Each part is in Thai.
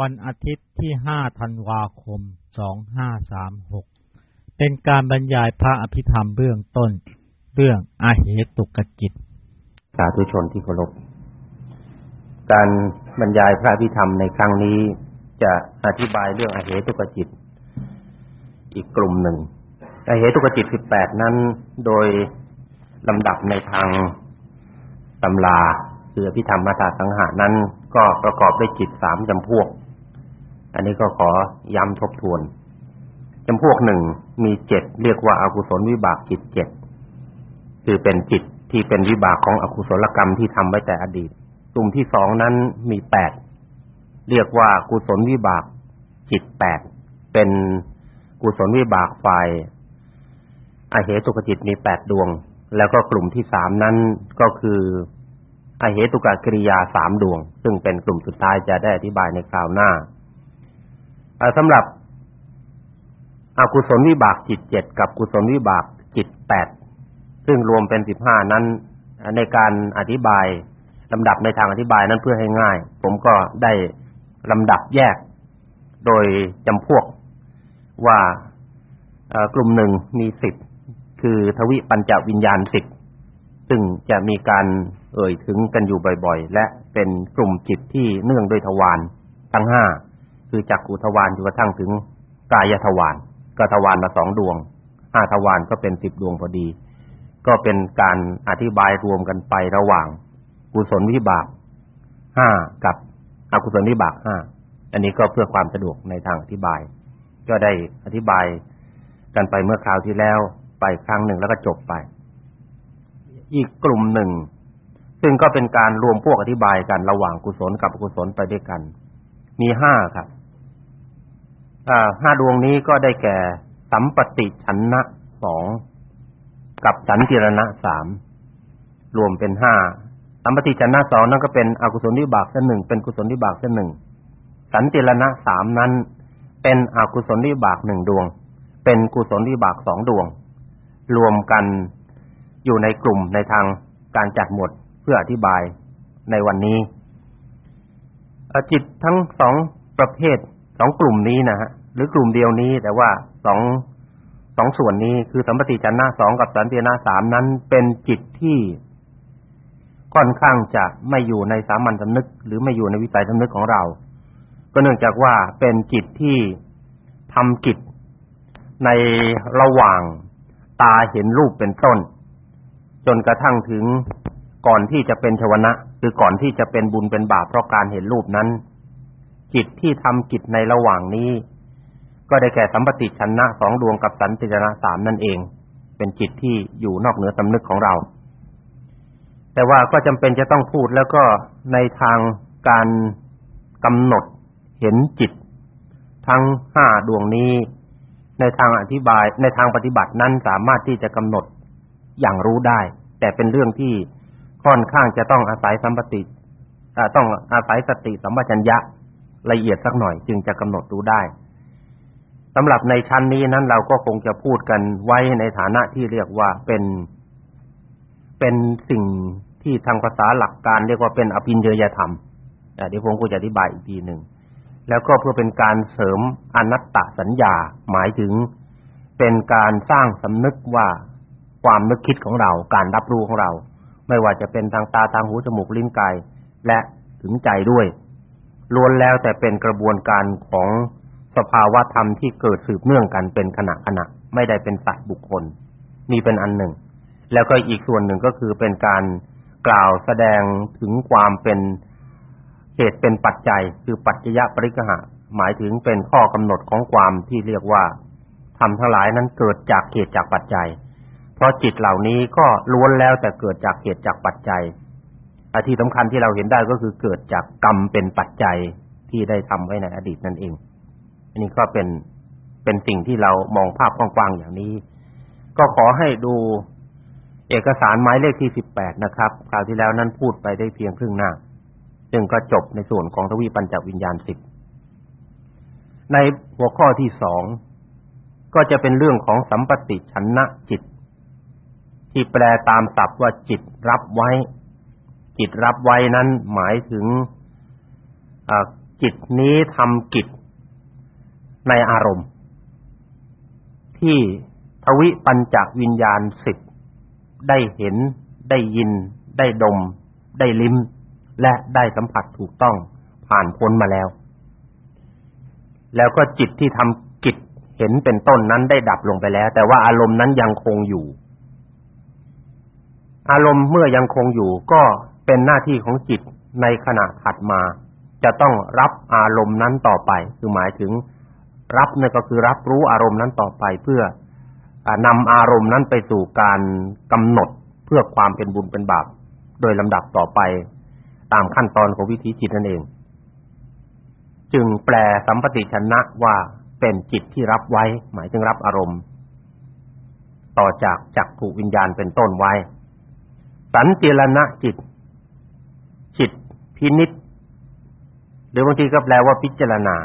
วันอาทิตย์ที่ 5 ธันวาคม 2536 เป็นการบรรยายพระอภิธรรมเบื้องต้น เรื่องอาเหตุกจิต สาธุชนที่เคารพ การบรรยายพระอภิธรรมในครั้งนี้จะอธิบายเรื่องอาเหตุกจิต อีกกลุ่มหนึ่งอาเหตุกจิต 18 นั้นโดยลำดับในทางตำราคืออภิธรรมมาตาสังหานั้นก็ประกอบด้วยจิตสามจำพวก อันนี้ก็ขอย้ำทบทวนจำพวกหนึ่งมีเจ็ดเรียกว่าอากุศลวิบากจิตเจ็ดคือเป็นจิตที่เป็นวิบากของอกุศลกรรมที่ทำไว้แต่อดีตกลุ่มที่สองนั้นมีแปดเรียกว่ากุศลวิบากจิตแปดเป็นกุศลวิบากฝ่ายอเหตุกจิตมีแปดดวง แล้วก็กลุ่มที่สามนั้นก็คืออเหตุกกิริยาสามดวง ซึ่งเป็นกลุ่มสุดท้ายจะได้อธิบายในคราวหน้า สำหรับอกุศลวิบากจิตเจ็ดกับกุศลวิบากจิตแปดซึ่งรวมเป็นสิบห้านั้นในการอธิบายลำดับในทางอธิบายนั้นเพื่อให้ง่าย ผมก็ได้ลำดับแยก โดยจำพวกว่ากลุ่มหนึ่งมีสิบคือทวิปัญจวิญญาณสิบซึ่งจะมีการเอ่ยถึงกันอยู่บ่อยๆ และเป็นกลุ่มจิตที่เนื่องด้วยทวารทั้งห้า คือจักขุทวารจนกระทั่งถึงกายทวารก็ทวารละสองดวงห้าทวารก็เป็นสิบดวงพอดี ก็เป็นการอธิบายรวมกันไประหว่างกุศลวิบากห้ากับอกุศลวิบากห้าอันนี้ก็เพื่อความสะดวกในทางอธิบาย ก็ได้อธิบายกันไปเมื่อคราวที่แล้วไปครั้งหนึ่งแล้วก็จบไป อีกกลุ่มหนึ่ง ซึ่งก็เป็นการรวมพวกอธิบายกันระหว่างกุศลกับอกุศลไปด้วยกัน มีห้าครับ ห้าดวงนี้ก็ได้แก่สัมปติชนะสองกับสันติรณะสามรวมเป็นห้าสัมปติชนะสองนั่นก็เป็นอกุศลวิบากเส้นหนึ่งเป็นกุศลวิบากเส้นหนึ่งสันติรณะสามนั้น เป็นอกุศลวิบากหนึ่งดวง เป็นกุศลวิบากสองดวง รวมกันอยู่ในกลุ่มในทางการจัดหมวดเพื่ออธิบายในวันนี้จิตทั้งสองประเภท สองกลุ่มนี้นะฮะหรือกลุ่มเดียวนี้ แต่ว่าสองสองส่วนนี้คือสัมปติจันนะสองกับสันตินะสามนั้นเป็นจิตที่ค่อนข้างจะไม่อยู่ในสามัญสำนึก หรือไม่อยู่ในวิสัยสำนึกของเรา ก็เนื่องจากว่าเป็นจิตที่ทำกิจในระหว่างตาเห็นรูปเป็นต้น จนกระทั่งถึงก่อนที่จะเป็นชวนะ คือก่อนที่จะเป็นบุญเป็นบาปเพราะการเห็นรูปนั้น จิตที่ทำกิจในระหว่างนี้ ก็ได้แก่สัมปติชนะสองดวงกับสันติชนะสามนั่นเอง เป็นจิตที่อยู่นอกเหนือสำนึกของเรา แต่ว่าก็จำเป็นจะต้องพูดแล้วก็ในทางการกำหนดเห็นจิต ทั้งห้าดวงนี้ ในทางอธิบาย ในทางปฏิบัตินั้นสามารถที่จะกำหนดอย่างรู้ได้ แต่เป็นเรื่องที่ค่อนข้างจะต้องอาศัยสัมปติต้องอาศัยสติสัมปชัญญะ ละเอียดสักหน่อย จึงจะกำหนดรู้ได้สำหรับในชั้นนี้นั้นเราก็คงจะพูดกันไว้ในฐานะที่เรียกว่าเป็น เป็นสิ่งที่ทางภาษาหลักการเรียกว่าเป็นอภินเยยธรรมเดี๋ยวผมก็จะอธิบายอีกทีหนึ่งแล้วก็เพื่อเป็นการเสริมอนัตตสัญญาหมายถึงเป็นการสร้างสำนึกว่าความนึกคิดของเรา การรับรู้ของเรา ไม่ว่าจะเป็นทางตาทางหูจมูกลิ้นกายและถึงใจด้วย ล้วนแล้วแต่เป็นกระบวนการของสภาวะธรรมที่เกิดสืบเนื่องกันเป็นขณะขณะไม่ได้เป็นสัตว์บุคคล นี่เป็นอันหนึ่ง แล้วก็อีกส่วนหนึ่งก็คือเป็นการกล่าวแสดงถึงความเป็นเหตุเป็นปัจจัย คือปัจจยปริกหะหมายถึงเป็นข้อกำหนดของความที่เรียกว่าธรรมทั้งหลายนั้นเกิดจากเหตุจากปัจจัย เพราะจิตเหล่านี้ก็ล้วนแล้วแต่เกิดจากเหตุจากปัจจัย อที่สำคัญที่เราเห็นได้ก็คือเกิดจากกรรมเป็นปัจจัยที่ได้ทำไว้ในอดีตนั่นเอง อันนี้ก็เป็นเป็นสิ่งที่เรามองภาพกว้างๆอย่างนี้ ก็ขอให้ดูเอกสารหมายเลขที่สิบแปดนะครับ คราวที่แล้วนั้นพูดไปได้เพียงครึ่งหน้า ซึ่งก็จบในส่วนของทวีปัญจวิญญาณสิบในหัวข้อที่สองก็จะเป็นเรื่องของสัมปติชนะจิต ที่แปลตามศัพท์ว่าจิตรับไว้ จิตรับไว้นั้นหมายถึงจิตนี้ทำกิจในอารมณ์ ที่ทวิปัญจวิญญาณสิบได้เห็น ได้ยิน ได้ดม ได้ลิ้ม และได้สัมผัสถูกต้องผ่านพ้นมาแล้ว แล้วก็จิตที่ทำกิจเห็นเป็นต้นนั้นได้ดับลงไปแล้ว แต่ว่าอารมณ์นั้นยังคงอยู่ อารมณ์เมื่อยังคงอยู่ก็ เป็นหน้าที่ของจิตในขณะถัดมา จะต้องรับอารมณ์นั้นต่อไป คือหมายถึงรับนั่นก็คือรับรู้อารมณ์นั้นต่อไป เพื่อนำอารมณ์นั้นไปสู่การกำหนดเพื่อความเป็นบุญเป็นบาปโดยลำดับต่อไป ตามขั้นตอนของวิถีจิตนั่นเอง จึงแปลสัมปติชนะว่าเป็นจิตที่รับไว้ หมายถึงรับอารมณ์ ต่อจากจักขุวิญญาณเป็นต้นไว้ สันติรณะจิต พินิจหรือบางทีก็แปลว่าพิจารณา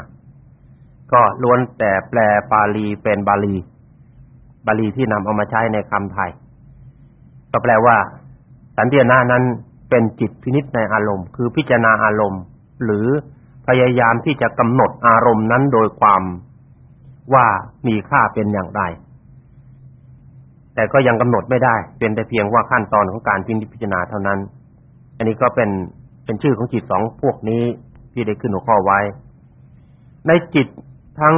ก็ล้วนแต่แปลปาลีเป็นบาลี บาลีที่นำเอามาใช้ในคำไทย ก็แปลว่า สันติรณะนั้นเป็นจิตพินิจในอารมณ์ คือพิจารณาอารมณ์ หรือพยายามที่จะกำหนดอารมณ์นั้นโดยความว่ามีค่าเป็นอย่างไร แต่ก็ยังกำหนดไม่ได้ เป็นแต่เพียงว่าขั้นตอนของการพิจารณาเท่านั้น อันนี้ก็เป็น เป็นชื่อของจิตสองพวกนี้ที่ได้ขึ้นหัวข้อไว้ ในจิตทั้ง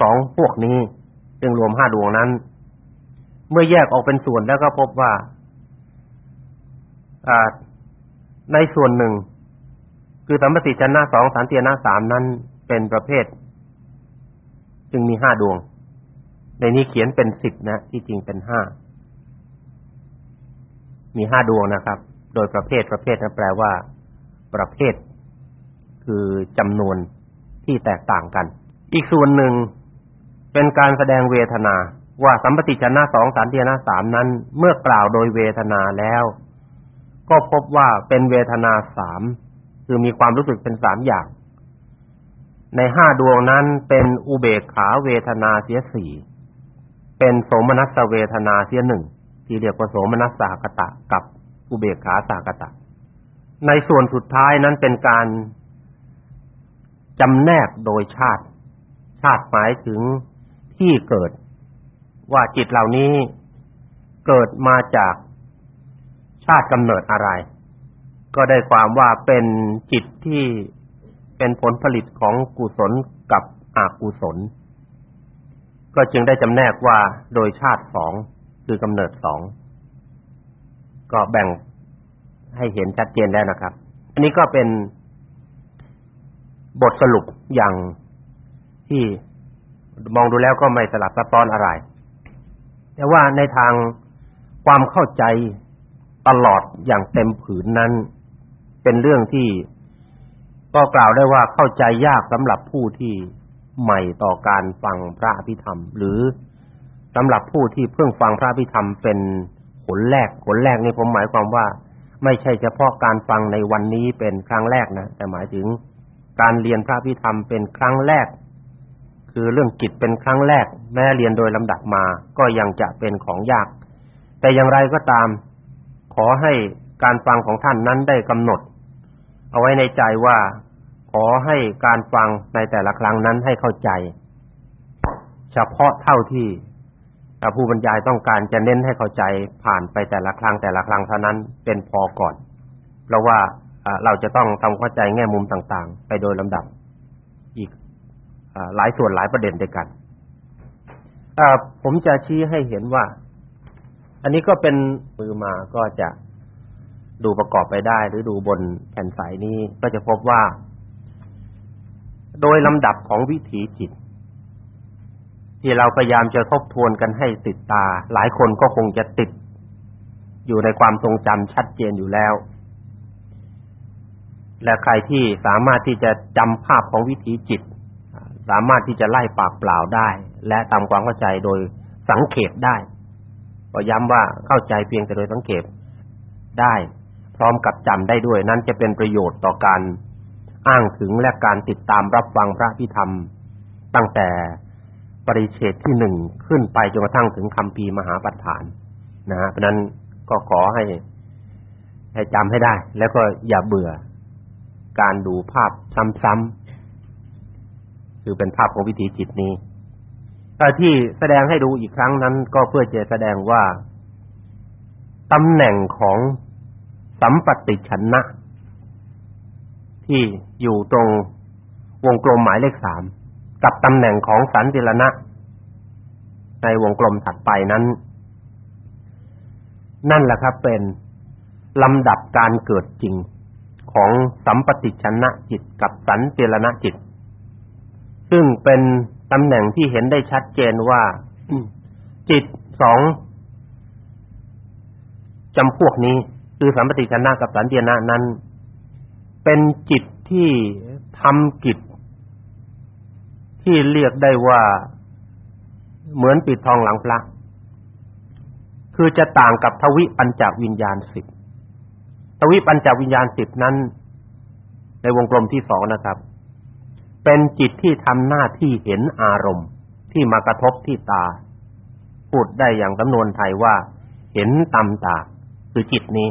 สองพวกนี้ซึ่งรวมห้าดวงนั้น เมื่อแยกออกเป็นส่วนแล้วก็พบว่าในส่วนหนึ่ง คือสัมปติชนะสองสันตินะสามนั้นเป็นประเภท จึงมีห้าดวง ในนี้เขียนเป็นสิบนะ ที่จริงเป็นห้ามีห้าดวงนะครับ โดยประเภทประเภทนั้นแปลว่า ประเภท คือจำนวนที่แตกต่างกัน อีกส่วนหนึ่งเป็นการแสดงเวทนา ว่าสัมปติชนะสองสันติชนะสามนั้น เมื่อกล่าวโดยเวทนาแล้ว ก็พบว่าเป็นเวทนาสามคือมีความรู้สึกเป็นสามอย่าง ในห้าดวงนั้นเป็นอุเบกขาเวทนาเสียสี่เป็นโสมนัสเวทนาเสียหนึ่งที่เรียกว่าโสมนัสสากตะกับ อุเบกขาสากตะ ในส่วนสุดท้ายนั้นเป็นการจำแนกโดยชาติ ชาติหมายถึงที่เกิด ว่าจิตเหล่านี้เกิดมาจากชาติกำเนิดอะไร ก็ได้ความว่าเป็นจิตที่เป็นผลผลิตของกุศลกับอกุศล ก็จึงได้จำแนกว่าโดยชาติสองคือกำเนิดสอง ก็แบ่งให้เห็นชัดเจนแล้วนะครับ อันนี้ก็เป็นบทสรุปอย่างที่มองดูแล้วก็ไม่สลับซับซ้อนอะไร แต่ว่าในทางความเข้าใจตลอดอย่างเต็มผืนนั้น เป็นเรื่องที่ก็กล่าวได้ว่าเข้าใจยากสำหรับผู้ที่ใหม่ต่อการฟังพระอภิธรรม หรือสำหรับผู้ที่เพิ่งฟังพระอภิธรรมเป็น ผลแรกผลแรกนี่ผมหมายความว่า ไม่ใช่เฉพาะการฟังในวันนี้เป็นครั้งแรกนะแต่หมายถึงการเรียนพระอภิธรรมเป็นครั้งแรก คือเรื่องจิตเป็นครั้งแรก แม้เรียนโดยลำดับมา ก็ยังจะเป็นของยาก แต่อย่างไรก็ตาม ขอให้การฟังของท่านนั้นได้กำหนด เอาไว้ในใจว่า ขอให้การฟังในแต่ละครั้งนั้นให้เข้าใจ เฉพาะเท่าที่ ผู้บรรยายต้องการจะเน้นให้เข้าใจผ่านไปแต่ละครั้งแต่ละครั้งเท่านั้นเป็นพอก่อน เพราะว่าเราจะต้องทำเข้าใจแง่มุมต่างๆ ไปโดยลำดับ อีกหลายส่วนหลายประเด็นด้วยกันผมจะชี้ให้เห็นว่า อันนี้ก็เป็นมือมาก็จะดูประกอบไปได้ หรือดูบนแผ่นใสนี้ก็จะพบว่า โดยลำดับของวิถีจิต ที่เราพยายามจะทบทวนกันให้ติดตา หลายคนก็คงจะติด อยู่ในความทรงจำชัดเจนอยู่แล้ว และใครที่สามารถที่จะจำภาพของวิถีจิต สามารถที่จะไล่ปากเปล่าได้ และตามความเข้าใจโดยสังเกตได้ก็ย้ำว่าเข้าใจเพียงแต่โดยสังเกตได้ พร้อมกับจำได้ด้วย นั้นจะเป็นประโยชน์ต่อการอ้างถึงและการติดตามรับฟังพระพิธรรม ตั้งแต่ ปริเชตที่หนึ่งขึ้นไปจนกระทั่งถึงคำพีมหาปัฏฐานนะฮะเพราะนั้นก็ขอให้ ให้จำให้ได้ แล้วก็อย่าเบื่อการดูภาพซ้ำๆคือเป็นภาพของวิถีจิตนี้ที่แสดงให้ดูอีกครั้งนั้น ก็เพื่อจะแสดงว่าตำแหน่งของสัมปติชนะ ที่อยู่ตรงวงกลมหมายเลขสาม กับตำแหน่งของสันติรณะ ในวงกลมถัดไปนั้น นั่นแหละครับเป็นลำดับการเกิดจริงของสัมปติชนะจิตกับสันติรณะจิต ซึ่งเป็นตำแหน่งที่เห็นได้ชัดเจนว่าจิตสองจำพวกนี้ คือสัมปติชนะกับสันติรณะนั้น เป็นจิตที่ทำกิจ ที่เรียกได้ว่าเหมือนปิดทองหลังพระคือจะต่างกับทวิปัญจวิญญาณสิบทวิปัญจวิญญาณสิบนั้น ในวงกลมที่สองนะครับ เป็นจิตที่ทำหน้าที่เห็นอารมณ์ที่มากระทบที่ตา พูดได้อย่างสำนวนไทยว่า เห็นตำตา คือจิตนี้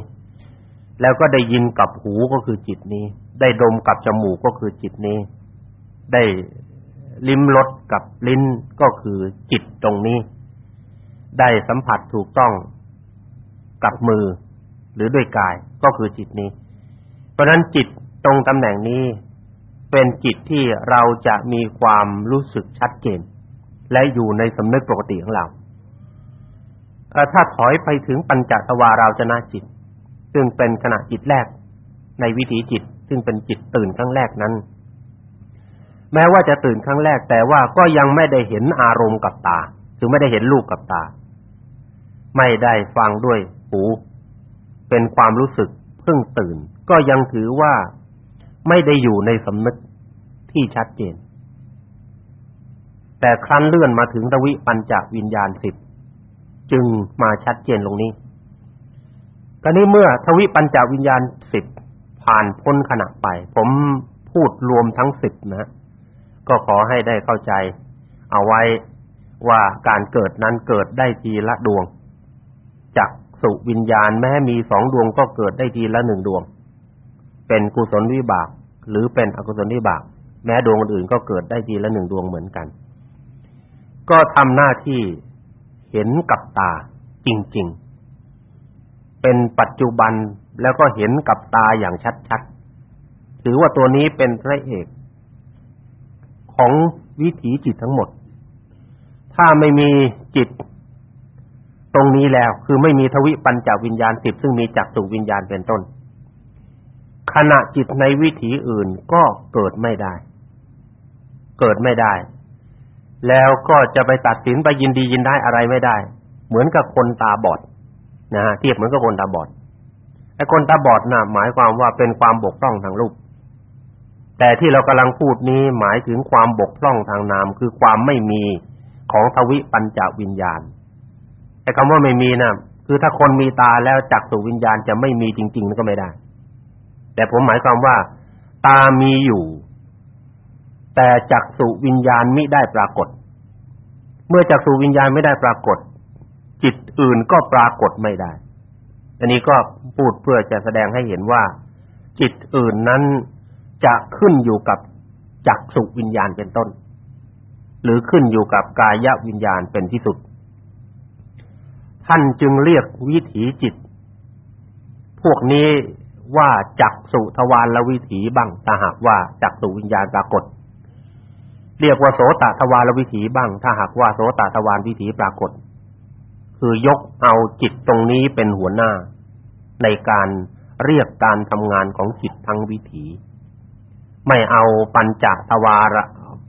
แล้วก็ได้ยินกับหูก็คือจิตนี้ ได้ดมกับจมูกก็คือจิตนี้ ได้ ลิ้มรสกับลิ้นก็คือจิตตรงนี้ ได้สัมผัสถูกต้องกับมือ หรือด้วยกายก็คือจิตนี้ เพราะนั้นจิตตรงตำแหน่งนี้ เป็นจิตที่เราจะมีความรู้สึกชัดเจน และอยู่ในสำนึกปกติของเราถ้าถอยไปถึงปัญจทวาราจนะจิต ซึ่งเป็นขณะจิตแรกในวิถีจิต ซึ่งเป็นจิตตื่นครั้งแรกนั้น แม้ว่าจะตื่นครั้งแรกแต่ว่าก็ยังไม่ได้เห็นอารมณ์กับตาคือไม่ได้เห็นรูปกับตา ไม่ได้ฟังด้วยหู เป็นความรู้สึกเพิ่งตื่น ก็ยังถือว่าไม่ได้อยู่ในสำนึกที่ชัดเจน แต่ครั้นเลื่อนมาถึงตวิปัญจวิญญาณสิบจึงมาชัดเจนลงนี้กรณีเมื่อทวิปัญจวิญญาณสิบผ่านพ้นขณะไป ผมพูดรวมทั้งสิบนะ ก็ขอให้ได้เข้าใจ เอาไว้ว่าการเกิดนั้นเกิดได้ทีละดวงจากสุวิญญาณแม้มีสองดวงก็เกิดได้ทีละหนึ่งดวง เป็นกุศลวิบาก หรือเป็นอกุศลวิบาก แม้ดวงอื่นก็เกิดได้ทีละหนึ่งดวงเหมือนกัน ก็ทำหน้าที่เห็นกับตาจริง ๆ เป็นปัจจุบันแล้วก็เห็นกับตาอย่างชัดๆถือว่าตัวนี้เป็นพระเอก ของวิถีจิตทั้งหมด ถ้าไม่มีจิต ตรงนี้แล้วคือไม่มีทวิปัญจวิญญาณสิบซึ่งมีจักสุวิญญาณเป็นต้น ขณะจิตในวิถีอื่นก็เกิดไม่ได้ เกิดไม่ได้ แล้วก็จะไปตัดสินไปยินดียินได้อะไรไม่ได้ เหมือนกับคนตาบอดนะฮะเทียบเหมือนกับคนตาบอดไอ้คนตาบอดน่ะหมายความว่าเป็นความบกพร่องทางรูป แต่ที่เรากำลังพูดนี้หมายถึงความบกพร่องทางนามคือความไม่มีของทวิปัญจวิญญาณ แต่คำว่าไม่มีนะคือถ้าคนมีตาแล้วจักสุวิญญาณจะไม่มีจริงๆนั่นก็ไม่ได้ แต่ผมหมายความว่า ตามีอยู่ แต่จักสุวิญญาณมิได้ปรากฏ เมื่อจักสุวิญญาณไม่ได้ปรากฏ จิตอื่นก็ปรากฏไม่ได้ อันนี้ก็พูดเพื่อจะแสดงให้เห็นว่า จิตอื่นนั้น จะขึ้นอยู่กับจักสุวิญญาณเป็นต้น หรือขึ้นอยู่กับกายวิญญาณเป็นที่สุด ท่านจึงเรียกวิถีจิต พวกนี้ว่าจักสุทวารวิถีบ้างถ้าหากว่าจักสุวิญญาณปรากฏ เรียกว่าโสตทวารวิถีบ้าง ถ้าหากว่าโสตทวารวิถีปรากฏ คือยกเอาจิตตรงนี้เป็นหัวหน้า ในการเรียกการทำงานของจิตทั้งวิถี ไม่เอาปัญจทวาร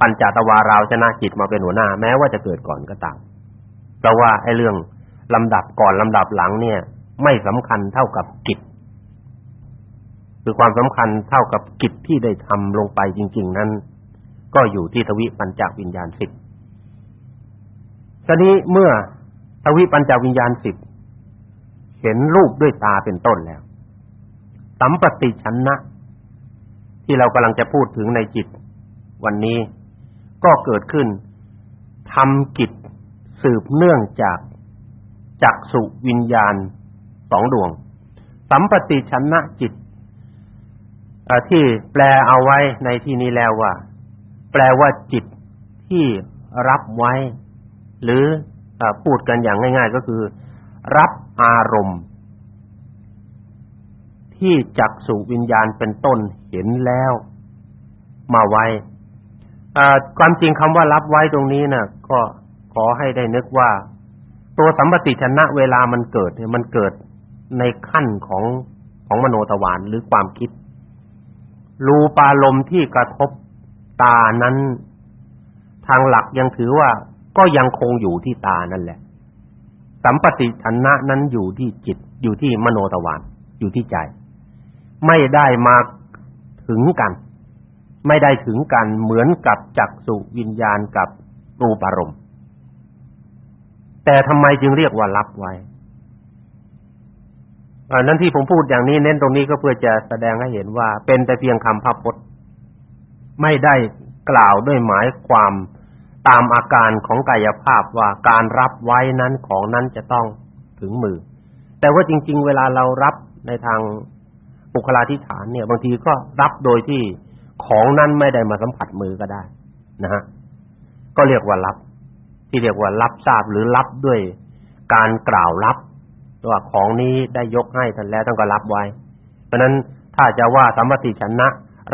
ปัญจทวาราวชนะจิตมาเป็นหัวหน้า แม้ว่าจะเกิดก่อนก็ตามเพราะว่าไอ้เรื่องลำดับก่อนลำดับหลังเนี่ย ไม่สำคัญเท่ากับจิตคือความสำคัญเท่ากับกิจที่ได้ทำลงไปจริง ๆ นั้น ก็อยู่ที่ทวิปัญจวิญญาณสิบทีนี้เมื่อทวิปัญจวิญญาณสิบเห็นรูปด้วยตาเป็นต้นแล้วสัมปติชนะ ที่เรากำลังจะพูดถึงในจิต วันนี้ก็เกิดขึ้นทำกิจสืบเนื่องจากจักสุวิญญาณสองดวง สัมปติชนะจิตที่แปลเอาไว้ในที่นี้แล้วว่า แปลว่าจิตที่รับไว้ หรืออพูดกันอย่างง่าย ๆ ก็คือ รับอารมณ์ ที่จักสุวิญญาณเป็นต้นเห็นแล้ว มาไว้ความจริงคำว่ารับไว้ตรงนี้นะ่ะ ก็ขอให้ได้นึกว่า ตัวสัมปติชนะเวลามันเกิดเนี่ยมันเกิดในขั้นของของมโนทวารหรือความคิด รูปารมณ์ที่กระทบตานั้น ทางหลักยังถือว่าก็ยังคงอยู่ที่ตานั่นแหละ สัมปติชนะนั้นอยู่ที่จิต อยู่ที่มโนทวารอยู่ที่ใจ ไม่ได้มาถึงกัน ไม่ได้ถึงกันเหมือนกับจักสุวิญญาณกับรูปารมณ์แต่ทำไมจึงเรียกว่ารับไว้อันนั้นที่ผมพูดอย่างนี้เน้นตรงนี้ก็เพื่อจะแสดงให้เห็นว่า เป็นแต่เพียงคำพพจน์ไม่ได้กล่าวด้วยหมายความตามอาการของกายภาพว่าการรับไว้นั้นของนั้นจะต้องถึงมือ แต่ว่าจริง ๆ เวลาเรารับในทาง บุคลาธิฐานเนี่ยบางทีก็รับโดยที่ของนั้นไม่ได้มาสัมผัสมือก็ได้นะฮะก็เรียกว่ารับ ที่เรียกว่ารับทราบหรือรับด้วยการกล่าวรับว่าของนี้ได้ยกให้ท่านแล้วท่านก็รับไว้ เพราะนั้นถ้าจะว่าสัมปติชนะ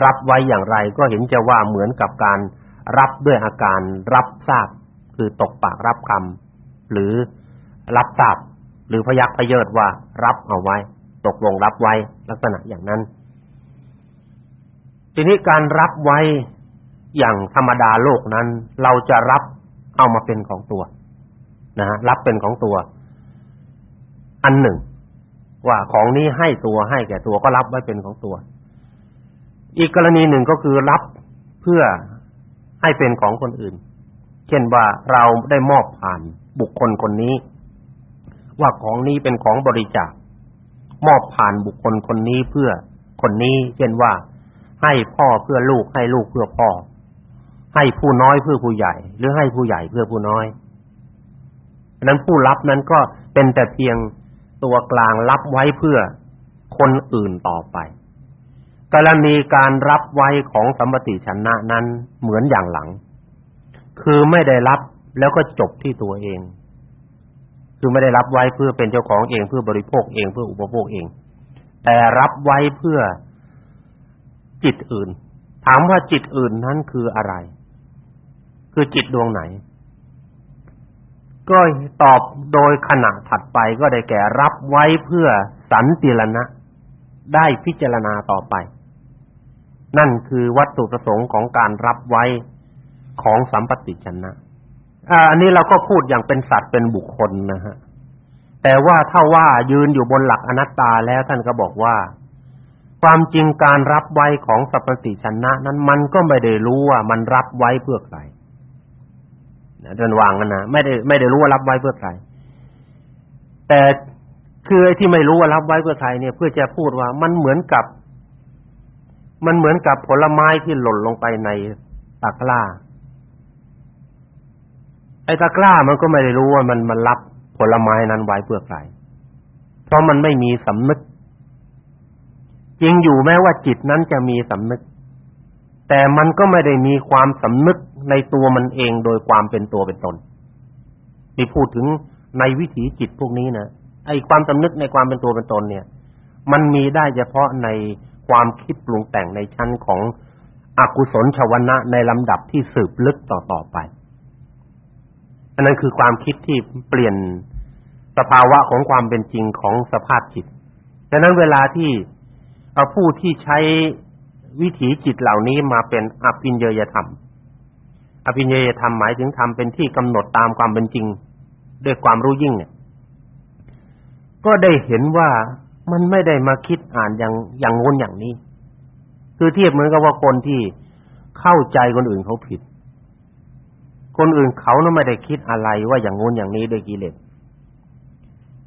รับไว้อย่างไร ก็เห็นจะว่าเหมือนกับการรับด้วยอาการรับทราบ คือตกปากรับคำหรือรับทราบ หรือพยักพเยิดว่ารับเอาไว้ ตกลงรับไว้ลักษณะอย่างนั้น ทีนี้การรับไว้อย่างธรรมดาโลกนั้น เราจะรับเอามาเป็นของตัวนะฮะรับเป็นของตัว อันหนึ่ง ว่าของนี้ให้ตัวให้แก่ตัวก็รับไว้เป็นของตัว อีกกรณีหนึ่งก็คือรับเพื่อให้เป็นของคนอื่น เช่นว่าเราได้มอบผ่านบุคคลคนนี้ ว่าของนี้เป็นของบริจาค มอบผ่านบุคคลคนนี้เพื่อคนนี้ เช่นว่าให้พ่อเพื่อลูกให้ลูกเพื่อพ่อ ให้ผู้น้อยเพื่อผู้ใหญ่ หรือให้ผู้ใหญ่เพื่อผู้น้อยนั้นผู้รับนั้นก็เป็นแต่เพียงตัวกลางรับไว้เพื่อคนอื่นต่อไปกรณีการรับไว้ของสัมปติชนะนั้นเหมือนอย่างหลัง คือไม่ได้รับแล้วก็จบที่ตัวเอง คือไม่ได้รับไว้เพื่อเป็นเจ้าของเองเพื่อบริโภคเองเพื่ออุปโภคเอง แต่รับไว้เพื่อจิตอื่น ถามว่าจิตอื่นนั้นคืออะไร คือจิตดวงไหน ก็ตอบโดยขณะถัดไปก็ได้แก่รับไว้เพื่อสันติรณะ ได้พิจารณาต่อไป นั่นคือวัตถุประสงค์ของการรับไว้ของสัมปติชนะ อันนี้เราก็พูดอย่างเป็นสัตว์เป็นบุคคลนะฮะ แต่ว่าถ้าว่ายืนอยู่บนหลักอนัตตาแล้วท่านก็บอกว่า ความจริงการรับไว้ของสัพปติชนะ นั้นมันก็ไม่ได้รู้ว่ามันรับไว้เพื่อใครนะเดินวางกันนะไม่ได้ไม่ได้รู้ว่ารับไว้เพื่อใคร แต่คือไอ้ที่ไม่รู้ว่ารับไว้เพื่อใครเนี่ย เพื่อจะพูดว่ามันเหมือนกับ มันเหมือนกับผลไม้ที่หล่นลงไปในตะกร้า อ้ตะกร้ามันก็ไม่ได้รู้ว่ามันมันรับผลไม้นั้นไว้เพื่อใครเพราะมันไม่มีสำนึกจริงอยู่แม้ว่าจิตนั้นจะมีสำนึก แต่มันก็ไม่ได้มีความสำนึกในตัวมันเองโดยความเป็นตัวเป็นตนนี่พูดถึงในวิถีจิตพวกนี้นะไอ้ความสำนึกในความเป็นตัวเป็นตนเนี่ย มันมีได้เฉพาะในความคิดปรุงแต่งในชั้นของอกุศลชวนะในลำดับที่สืบลึกต่อๆไป อันนั้นคือความคิดที่เปลี่ยนสภาวะของความเป็นจริงของสภาพจิตดังนั้นเวลาที่ผู้ที่ใช้วิถีจิตเหล่านี้มาเป็นอภิญญยธรรมอภิญญาธรรมหมายถึงธรรมเป็นที่กำหนดตามความเป็นจริง ด้วยความรู้ยิ่งเนี่ย ก็ได้เห็นว่ามันไม่ได้มาคิดอ่านอย่างอย่างงนอย่างนี้ คือเทียบเหมือนกับว่าคนที่เข้าใจคนอื่นเขาผิด คนอื่นเขานั้นไม่ได้คิดอะไรว่าอย่างงนอย่างนี้ด้วยกิเลส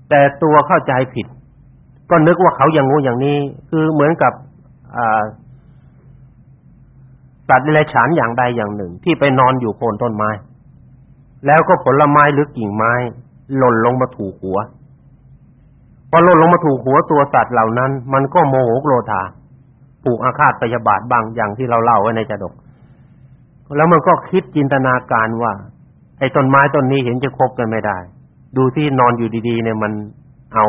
แต่ตัวเข้าใจผิด ก็นึกว่าเขาอย่างงูอย่างนี้ คือเหมือนกับสัตว์เดรัจฉานอย่างใดอย่างหนึ่ง ที่ไปนอนอยู่โคนต้นไม้ แล้วก็ผลไม้หรือกิ่งไม้ หล่นลงมาถูกหัวพอหล่นลงมาถูกหัวตัวสัตว์เหล่านั้น มันก็โมโหโกรธาผูกอาฆาตพยาบาทบางอย่างที่เราเล่าไว้ในจดก แล้วมันก็คิดจินตนาการว่า ไอ้ต้นไม้ต้นนี้เห็นจะคบกันไม่ได้ ดูที่นอนอยู่ดีๆเนี่ยมันเอา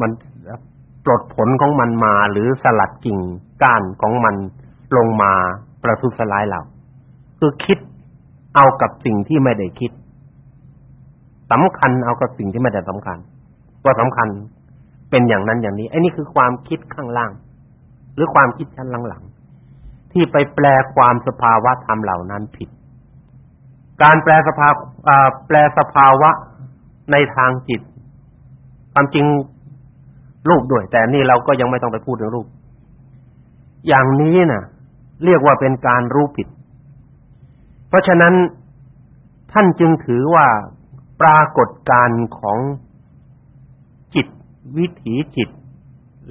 มันปลดผลของมันมา หรือสลัดกิ่งก้านของมันลงมาประทุษร้ายเราคือคิดเอากับสิ่งที่ไม่ได้คิดสำคัญเอากับสิ่งที่ไม่ได้สำคัญว่าสำคัญเป็นอย่างนั้นอย่างนี้ไอ้นี่คือความคิดข้างล่าง หรือความคิดชั้นหลัง ที่ไปแปลความสภาวะธรรมเหล่านั้นผิด การแปลสภาแปลสภาวะในทางจิต ความจริงรูปด้วย แต่นี่เราก็ยังไม่ต้องไปพูดถึงรูป อย่างนี้นะ่ะ เรียกว่าเป็นการรู้ผิด เพราะฉะนั้นท่านจึงถือว่าปรากฏการณ์ของจิต วิถีจิต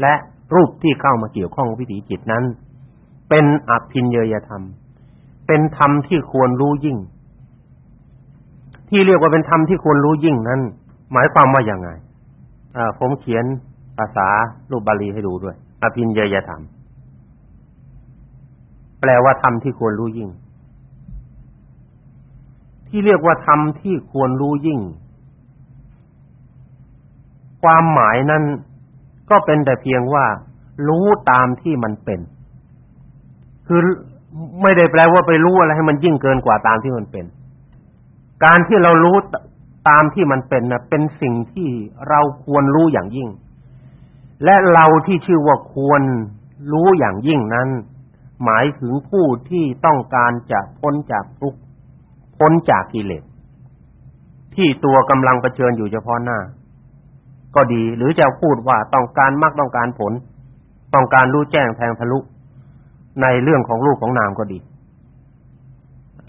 และรูปที่เข้ามาเกี่ยวข้องวิถีจิตนั้น เป็นอภินเยยธรรม เป็นธรรมที่ควรรู้ยิ่ง ที่เรียกว่าเป็นธรรมที่ควรรู้ยิ่งนั้น หมายความว่าอย่างไงอ่าผมเขียนภาษารูปบาลีให้ดูด้วย อภินเยยธรรม แปลว่าธรรมที่ควรรู้ยิ่ง ที่เรียกว่าธรรมที่ควรรู้ยิ่ง ความหมายนั้นก็เป็นแต่เพียงว่า รู้ตามที่มันเป็น คือไม่ได้แปลว่าไปรู้อะไรให้มันยิ่งเกินกว่าตามที่มันเป็น การที่เรารู้ตามที่มันเป็นนะเป็นสิ่งที่เราควรรู้อย่างยิ่ง และเราที่ชื่อว่าควรรู้อย่างยิ่งนั้น หมายถึงผู้ที่ต้องการจะพ้นจากทุกข์พ้นจากกิเลสที่ตัวกำลังเผชิญอยู่เฉพาะหน้า ก็ดี หรือจะพูดว่าต้องการมรรคต้องการผล ต้องการรู้แจ้งแทงทะลุ ในเรื่องของรูปของนามก็ดี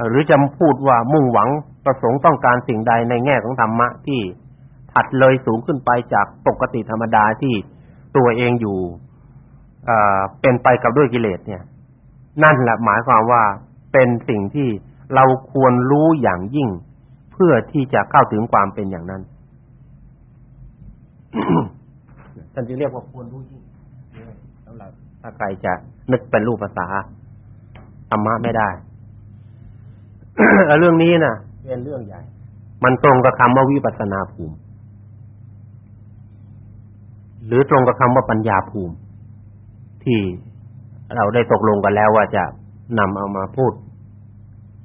หรือจะพูดว่ามุ่งหวังประสงค์ต้องการสิ่งใดในแง่ของธรรมะที่ถัดเลยสูงขึ้นไปจากปกติธรรมดาที่ตัวเองอยู่เป็นไปกับด้วยกิเลสเนี่ย นั่นแหละหมายความว่าเป็นสิ่งที่เราควรรู้อย่างยิ่ง เพื่อที่จะเข้าถึงความเป็นอย่างนั้นท่านจึงเรียกว่าควรรู้ยิ่ง ถ้าใครจะนึกเป็นรูปภาษาธรรมะไม่ได้เรื่องนี้น่ะ เป็นเรื่องใหญ่ มันตรงกับคำว่าวิปัสสนาภูมิ หรือตรงกับคำว่าปัญญาภูมิ ที่เราได้ตกลงกันแล้วว่าจะนำเอามาพูด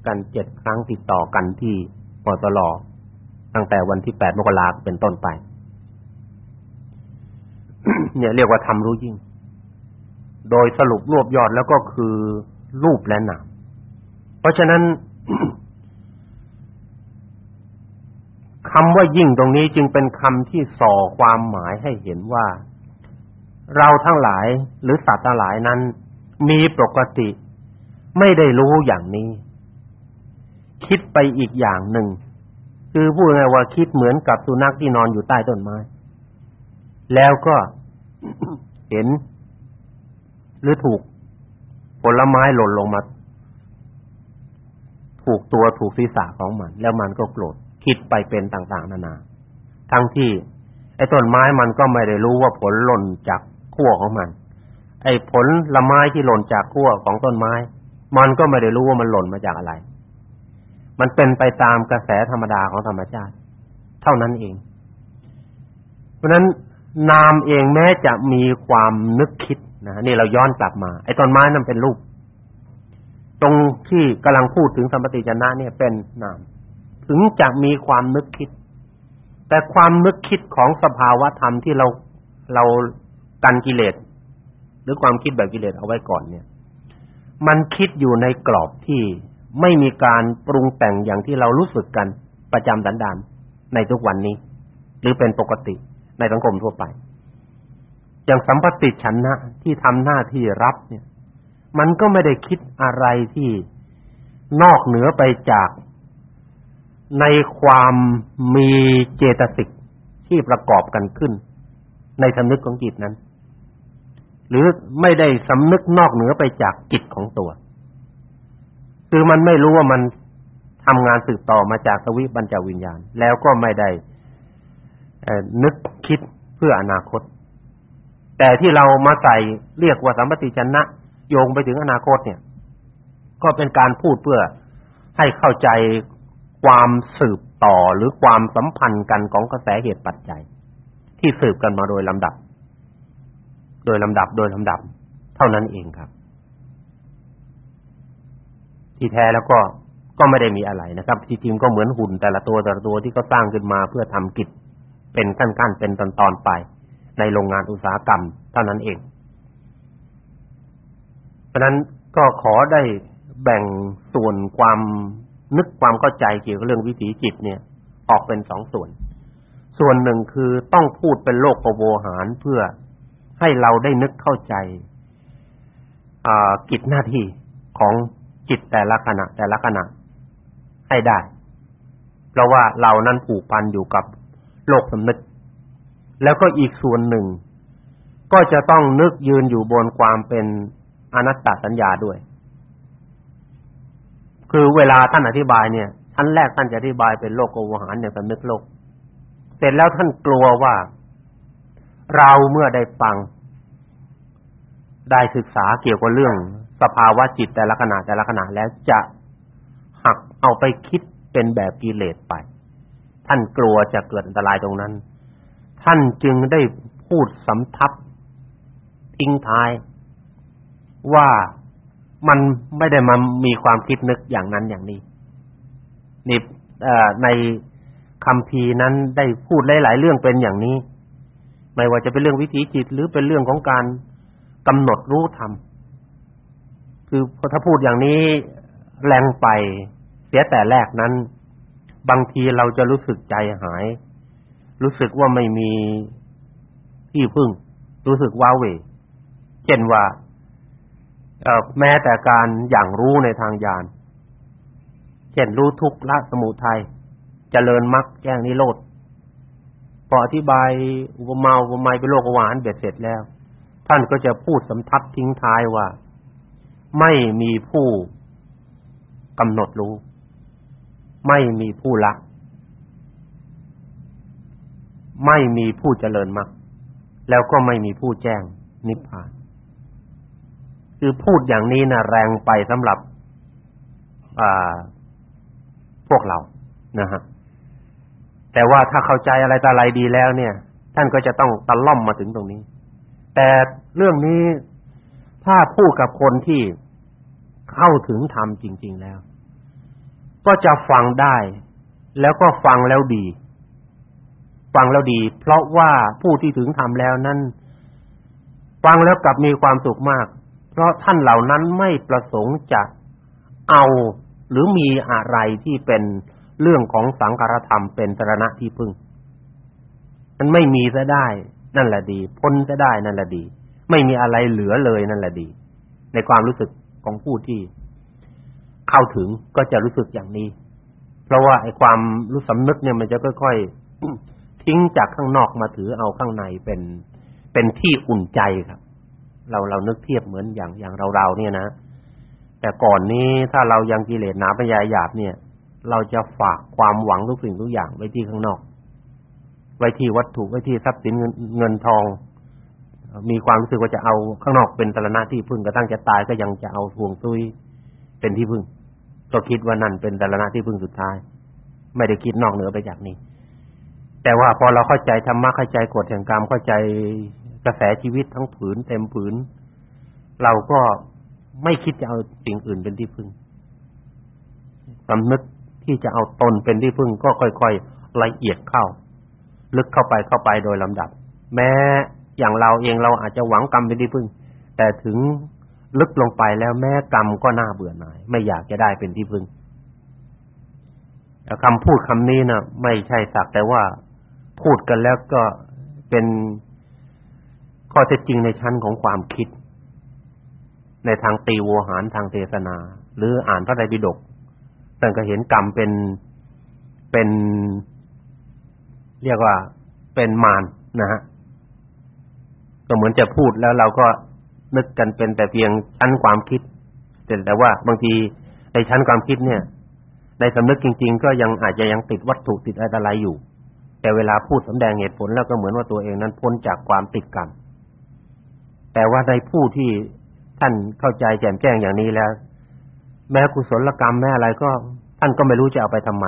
กันเจ็ดครั้งติดต่อกันที่ปตลตั้งแต่วันที่แปดมกราคมเป็นต้นไป เนี่ยเรียกว่าทำรู้ยิ่ง โดยสรุปรวบยอดแล้วก็คือรูปและนามเพราะฉะนั้นคำว่ายิ่งตรงนี้จึงเป็นคำที่ส่อความหมายให้เห็นว่า เราทั้งหลายหรือสัตว์ทั้งหลายนั้น มีปกติไม่ได้รู้อย่างนี้ คิดไปอีกอย่างหนึ่ง คือพูดง่ายว่าคิดเหมือนกับสุนัขที่นอนอยู่ใต้ต้นไม้ แล้วก็เห็น หรือถูกผลไม้หล่นลงมา ถูกตัวถูกศีรษะของมัน แล้วมันก็โกรธคิดไปเป็นต่าง ๆ นานา ทั้งที่ ไอ้ต้นไม้มันก็ไม่ได้รู้ว่าผลหล่นจากขั้วของมัน ไอ้ผลละไม้ที่หล่นจากขั้วของต้นไม้ มันก็ไม่ได้รู้ว่ามันหล่นมาจากอะไร มันเป็นไปตามกระแสธรรมดาของธรรมชาติ เท่านั้นเอง เพราะนั้นนามเองแม้จะมีความนึกคิด นะนี่เราย้อนกลับมา ไอ้ต้นไม้นั่นเป็นรูป ตรงที่กำลังพูดถึงสัมปติชนะเนี่ยเป็นนาม ถึงจะมีความนึกคิด แต่ความนึกคิดของสภาวะธรรมที่เราเรากันกิเลสหรือความคิดแบบกิเลสเอาไว้ก่อนเนี่ย มันคิดอยู่ในกรอบที่ไม่มีการปรุงแต่งอย่างที่เรารู้สึกกันประจำดันดานในทุกวันนี้ หรือเป็นปกติในสังคมทั่วไป อย่างสัมปติฉันนะที่ทำหน้าที่รับเนี่ย มันก็ไม่ได้คิดอะไรที่นอกเหนือไปจากในความมีเจตสิกที่ประกอบกันขึ้น ในสำนึกของจิตนั้น หรือไม่ได้สำนึกนอกเหนือไปจากจิตของตัว คือมันไม่รู้ว่ามันทำงานสืบต่อมาจากสวิบัญจวิญญาณ แล้วก็ไม่ได้นึกคิดเพื่ออนาคต แต่ที่เรามาใส่เรียกว่าสัมปติชนะ โยงไปถึงอนาคตเนี่ย ก็เป็นการพูดเพื่อให้เข้าใจความสืบต่อหรือความสัมพันธ์กันของกระแสเหตุปัจจัย ที่สืบกันมาโดยลำดับ โดยลำดับโดยลำดับ เท่านั้นเองครับ ที่แท้แล้วก็ก็ไม่ได้มีอะไรนะครับที่จริงก็เหมือนหุ่นแต่ละตัวแต่ละตัวที่เขาสร้างขึ้นมาเพื่อทำกิจเป็นขั้นๆเป็นตอนๆไป ในโรงงานอุตสาหกรรมเท่านั้นเอง เพราะนั้นก็ขอได้แบ่งส่วนความนึกความเข้าใจเกี่ยวกับเรื่องวิถีจิตเนี่ย ออกเป็นสองส่วน ส่วนหนึ่งคือต้องพูดเป็นโลกโวหารเพื่อให้เราได้นึกเข้าใจกิจหน้าที่ของจิตแต่ละขณะ แต่ละขณะให้ได้ เพราะว่าเรานั้นผูกพันอยู่กับโลกสำนึก แล้วก็อีกส่วนหนึ่ง ก็จะต้องนึกยืนอยู่บนความเป็นอนัตตสัญญาด้วย คือเวลาท่านอธิบายเนี่ยชั้นแรกท่านจะอธิบายเป็นโลกโกวหารเนี่ยสำนึกโลก เสร็จแล้วท่านกลัวว่า เราเมื่อได้ฟัง ได้ศึกษาเกี่ยวกับเรื่อง สภาวะจิตแต่ละขณะแต่ละขณะแล้วจะหักเอาไปคิดเป็นแบบกิเลสไป ท่านกลัวจะเกิดอันตรายตรงนั้น ท่านจึงได้พูดสำทับทิ้งท้าย ว่ามันไม่ได้มามีความคิดนึกอย่างนั้นอย่างนี้นี่ในคำพีนั้นได้พูดหลาย ๆ เรื่องเป็นอย่างนี้ ไม่ว่าจะเป็นเรื่องวิถีจิต หรือเป็นเรื่องของการกำหนดรู้ธรรมคือถ้าพูดอย่างนี้แรงไป เสียแต่แรกนั้น บางทีเราจะรู้สึกใจหาย รู้สึกว่าไม่มีที่พึ่ง รู้สึกว้าเหวเช่นว่าเอแม้แต่การอย่างรู้ในทางญาณเช่นรู้ทุกข์ละสมุทัยเจริญมรรคแจ้งนิโรธพออธิบายอุปมาอุปไมยเป็นโลกหวานเบ็ดเสร็จแล้ว ท่านก็จะพูดสำทับทิ้งท้ายว่า ไม่มีผู้กำหนดรู้ ไม่มีผู้ละ ไม่มีผู้เจริญมรรคแล้วก็ไม่มีผู้แจ้งนิพพาน คือพูดอย่างนี้นะแรงไปสำหรับพวกเรานะฮะแต่ว่าถ้าเข้าใจอะไรต่ออะไรดีแล้ว เนี่ย ท่านก็จะต้องตะล่อมมาถึงตรงนี้ แต่เรื่องนี้ถ้าพูดกับคนที่เข้าถึงธรรมจริง ๆแล้ว ก็จะฟังได้ แล้วก็ฟังแล้วดี ฟังแล้วดี เพราะว่าผู้ที่ถึงธรรมแล้วนั้นฟังแล้วกลับมีความสุขมาก เพราะท่านเหล่านั้นไม่ประสงค์จะเอาหรือมีอะไรที่เป็นเรื่องของสังขารธรรมเป็นสรณะที่พึ่ง มันไม่มีซะได้ นั่นแหละดี พ้นซะได้นั่นแหละดี ไม่มีอะไรเหลือเลยนั่นแหละดี ในความรู้สึกของผู้ที่เข้าถึงก็จะรู้สึกอย่างนี้ เพราะว่าไอ้ความรู้สำนึกเนี่ยมันจะค่อยๆ ทิ้งจากข้างนอกมาถือเอาข้างในเป็นเป็นที่อุ่นใจครับ เราเรานึกเทียบเหมือนอย่างอย่างเราๆเนี่ยนะแต่ก่อนนี้ถ้าเรายังกิเลสหนาปัญญาหยาบเนี่ย เราจะฝากความหวังทุกสิ่งทุกอย่างไว้ที่ข้างนอก ไว้ที่วัตถุไว้ที่ทรัพย์สินเงินเงินทอง มีความรู้สึกว่าจะเอาข้างนอกเป็นตรณะที่พึ่งกระทั่งจะตายก็ยังจะเอาทวงซุยเป็นที่พึ่งก็คิดว่านั่นเป็นตรณะที่พึ่งสุดท้าย ไม่ได้คิดนอกเหนือไปจากนี้ แต่ว่าพอเราเข้าใจธรรมะเข้าใจกฎแห่งกรรมเข้าใจกระแสชีวิตทั้งผืนเต็มผืน เราก็ไม่คิดจะเอาสิ่งอื่นเป็นที่พึ่งสำนึกที่จะเอาตนเป็นที่พึ่งก็ค่อยๆละเอียดเข้า ลึกเข้าไปเข้าไปโดยลำดับ แม้อย่างเราเองเราอาจจะหวังกรรมเป็นที่พึ่ง แต่ถึงลึกลงไปแล้วแม้กรรมก็น่าเบื่อหน่าย ไม่อยากจะได้เป็นที่พึ่งคำพูดคำนี้นะไม่ใช่สักแต่ว่า พูดกันแล้วก็เป็นข้อเท็จจริงในชั้นของความคิด ในทางตีโวหารทางเทศนา หรืออ่านพระไตรปิฎกท่านก็เห็นกรรมเป็นเป็น เรียกว่าเป็นมารนะฮะก็เหมือนจะพูดแล้วเราก็นึกกันเป็นแต่เพียงชั้นความคิดแต่แต่ว่าบางทีในชั้นความคิดเนี่ย ในสำนึกจริง ๆ ก็ยังอาจจะยังติดวัตถุติดอะไรอยู่ แต่เวลาพูดสำแดงเหตุผลแล้วก็เหมือนว่าตัวเองนั้นพ้นจากความติดกรรมแต่ว่าในผู้ที่ท่านเข้าใจแจ่มแจ้งอย่างนี้แล้ว แม้กุศลกรรมแม้อะไรก็ ท่านก็ไม่รู้จะเอาไปทำไม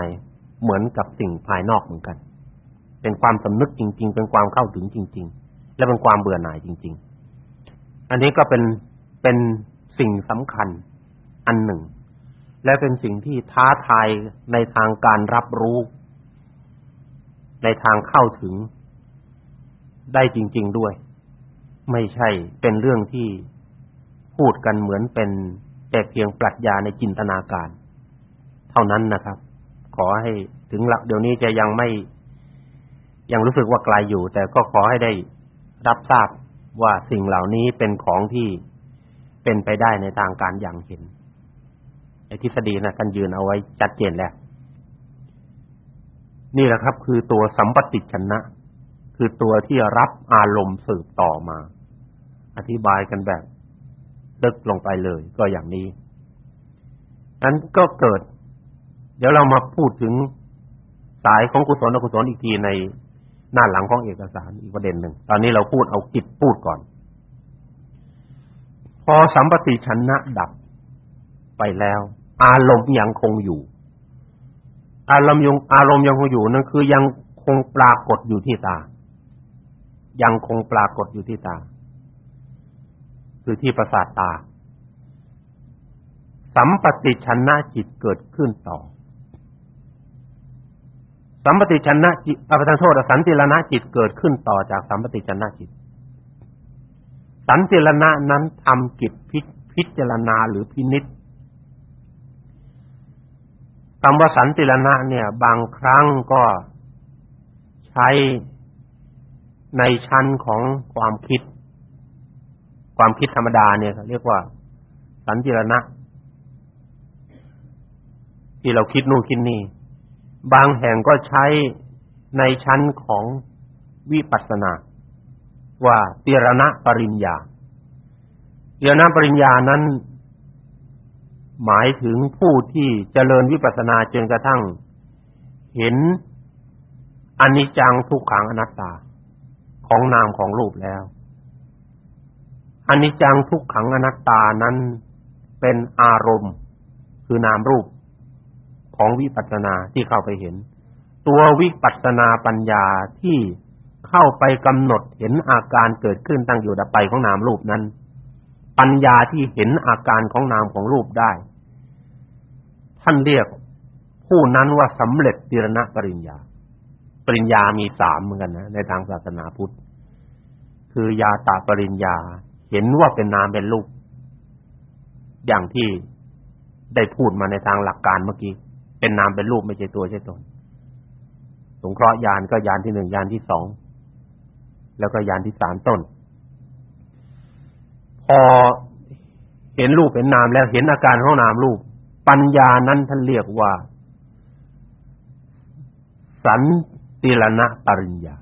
เหมือนกับสิ่งภายนอกเหมือนกัน เป็นความสำนึกจริง ๆ เป็นความเข้าถึงจริง ๆ และเป็นความเบื่อหน่ายจริง ๆ อันนี้ก็เป็นเป็นสิ่งสำคัญอันหนึ่ง และเป็นสิ่งที่ท้าทายในทางการรับรู้ ในทางเข้าถึงได้จริง ๆด้วย ไม่ใช่เป็นเรื่องที่พูดกันเหมือนเป็นแต่เพียงปรัชญาในจินตนาการ เท่านั้นนะครับ ขอให้ถึงหละเดี๋ยวนี้จะยังไม่ ยังรู้สึกว่าไกลอยู่ แต่ก็ขอให้ได้รับทราบว่าสิ่งเหล่านี้เป็นของที่เป็นไปได้ในทางการอย่างเห็นไอ้ทฤษฎีนะกันยืนเอาไว้ชัดเจนแล้ว นี่แหละครับคือตัวสัมปติชนะ คือตัวที่รับอารมณ์สืบต่อมา อธิบายกันแบบลึกลงไปเลย ก็อย่างนี้นั้นก็เกิด เดี๋ยวเรามาพูดถึงสายของกุศลอกุศลอีกทีในหน้าหลังของเอกสารอีกประเด็นหนึ่ง ตอนนี้เราพูดเอาจิตพูดก่อน พอสัมปติชนะดับไปแล้ว อารมณ์ยังคงอยู่ อารมณ์ยังอารมณ์ยังคงอยู่นั่นคือยังคงปรากฏอยู่ที่ตา ยังคงปรากฏอยู่ที่ตา คือที่ประสาทตา สัมปติชนะจิตเกิดขึ้นต่อ สัมปติชนะจิตอภิธรรมโทษสันติรณะจิตเกิดขึ้นต่อจากสัมปติชนะจิต สันติรณะนั้นทำกิจพิพิจารณาหรือพินิจ คำว่าสันติรณะเนี่ย บางครั้งก็ใช้ในชั้นของความคิด ความคิดธรรมดาเนี่ยเรียกว่า สันติรณะ ที่เราคิดนู่นคิดนี่ บางแห่งก็ใช้ในชั้นของวิปัสสนา ว่าเตีรณะปริญญาเตีรณะปริญญานั้น หมายถึงผู้ที่เจริญวิปัสสนาจนกระทั่ง เห็นอนิจจังทุกขังอนัตตาของนามของรูปแล้วอนิจจังทุกขังอนัตตานั้นเป็นอารมณ์ คือนามรูปของวิปัสสนาที่เข้าไปเห็น ตัววิปัสสนาปัญญาที่เข้าไปกำหนดเห็นอาการเกิดขึ้นตั้งอยู่ดับไปของนามรูปนั้น ปัญญาที่เห็นอาการของนามของรูปได้ ท่านเรียกผู้นั้นว่าสำเร็จติรณปริญญา ปริญญามีสามเหมือนกันนะในทางศาสนาพุทธ คือยาตาปริญญา เห็นว่าเป็นนามเป็นรูป อย่างที่ได้พูดมาในทางหลักการเมื่อกี้ เป็นนามเป็นรูปไม่ใช่ตัวใช่ตนสงเคราะห์ยานก็ยานที่หนึ่งยานที่สองแล้วก็ยานที่สามต้น พอเห็นรูปเห็นนามแล้วเห็นอาการของนามรูป ปัญญานั้นท่านเรียกว่า สันติรณปริญญา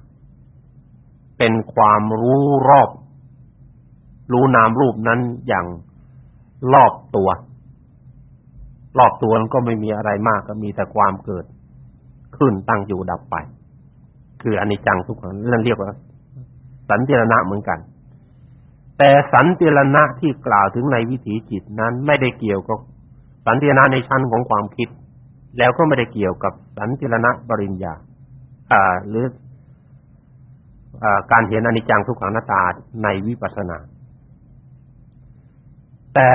เป็นความรู้รอบ รู้นามรูปนั้นอย่างรอบตัว รอบตัวมันก็ไม่มีอะไรมากก็มีแต่ความเกิด ขึ้นตั้งอยู่ดับไป คืออนิจจังทุกขังนั่นเรียกว่า สันติรณะเหมือนกัน แต่สันติรณะที่กล่าวถึงในวิถีจิตนั้นไม่ได้เกี่ยวกับสันติรณะในชั้นของความคิด แล้วก็ไม่ได้เกี่ยวกับสันติรณะปริญญาอ่าหรืออ่าการเห็นอนิจจังทุกขังอนัตตาในวิปัสสนา แต่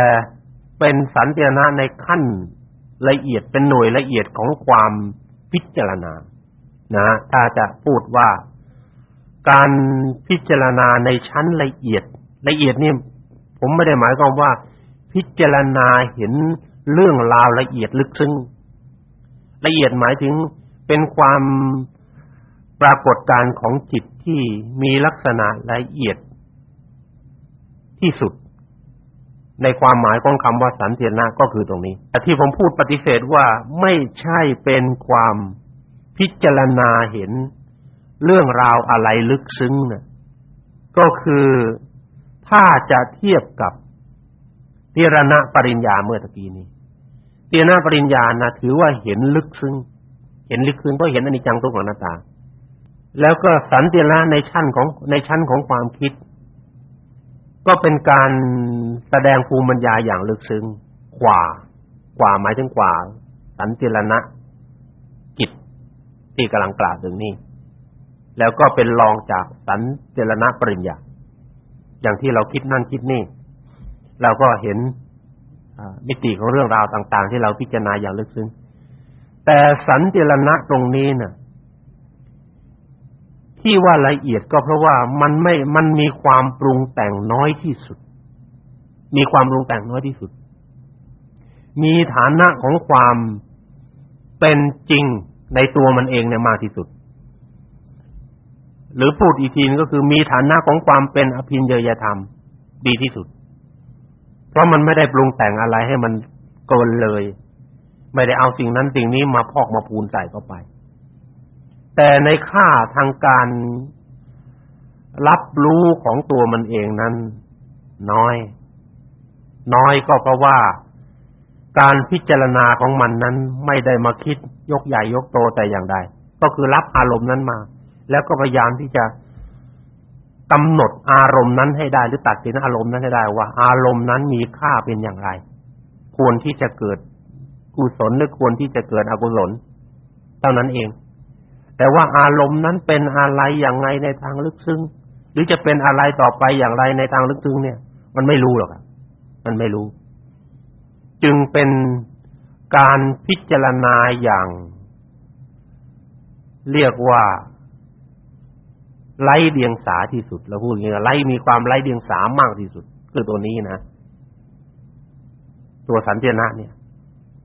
เป็นสันติรณะในขั้นละเอียดเป็นหน่วยละเอียดของความพิจารณา นะถ้าจะพูดว่าการพิจารณาในชั้นละเอียด ละเอียดนี่ผมไม่ได้หมายความว่า พิจารณาเห็นเรื่องราวละเอียดลึกซึ้งละเอียดหมายถึงเป็นความปรากฏการณ์ของจิตที่มีลักษณะละเอียดที่สุด ในความหมายของคำว่าสันเทียนะก็คือตรงนี้แต่ที่ผมพูดปฏิเสธว่าไม่ใช่เป็นความพิจารณาเห็นเรื่องราวอะไรลึกซึ้งนะก็คือ ถ้าจะเทียบกับเทรณะปริญญาเมื่อตะกี้นี้เทรณะปริญญานะถือว่าเห็นลึกซึ้งเห็นลึกซึ้งเพราะเห็นอนิจจังทุกขังอนัตตา แล้วก็สันติระในชั้นของในชั้นของความคิด ก็เป็นการแสดงภูมิปัญญาอย่างลึกซึ้งกว่ากว่าหมายถึงกว่า สันติรณะจิตที่กำลังกล่าวถึงนี้แล้วก็เป็นรองจากสันติรณะปริญญา อย่างที่เราคิดนั่นคิดนี่ เราก็เห็นมิติของเรื่องราวต่าง ๆ ที่เราพิจารณาอย่างลึกซึ้งแต่สันติรณะตรงนี้น่ะ ที่ว่าละเอียดก็เพราะว่ามันไม่มันมีความปรุงแต่งน้อยที่สุด มีความปรุงแต่งน้อยที่สุด มีฐานะของความเป็นจริงในตัวมันเองเนี่ยมากที่สุด หรือพูดอีกทีนึงก็คือมีฐานะของความเป็นอภินญยธรรม ดีที่สุด เพราะมันไม่ได้ปรุงแต่งอะไรให้มันเกินเลย ไม่ได้เอาสิ่งนั้นสิ่งนี้มาพอกมาพูนใส่เข้าไป แต่ในค่าทางการรับรู้ของตัวมันเองนั้น น้อย น้อยก็เพราะว่าการพิจารณาของมันนั้นไม่ได้มาคิดยกใหญ่ยกโตแต่อย่างใดก็คือรับอารมณ์นั้นมา แล้วก็พยายามที่จะกำหนดอารมณ์นั้นให้ได้ หรือตัดสินอารมณ์นั้นให้ได้ว่า อารมณ์นั้นมีค่าเป็นอย่างไร ควรที่จะเกิดกุศลหรือควรที่จะเกิดอกุศลเท่านั้นเอง แต่ว่าอารมณ์นั้นเป็นอะไรอย่างไรในทางลึกซึ้งหรือจะเป็นอะไรต่อไปอย่างไรในทางลึกซึ้งเนี่ย มันไม่รู้หรอกมันไม่รู้ จึงเป็นการพิจารณาอย่าง เรียกว่า ไร้เดียงสาที่สุดเราพูดอย่างนี้ไร้มีความไร้เดียงสามากที่สุด คือตัวนี้นะ ตัวสันตินะเนี่ย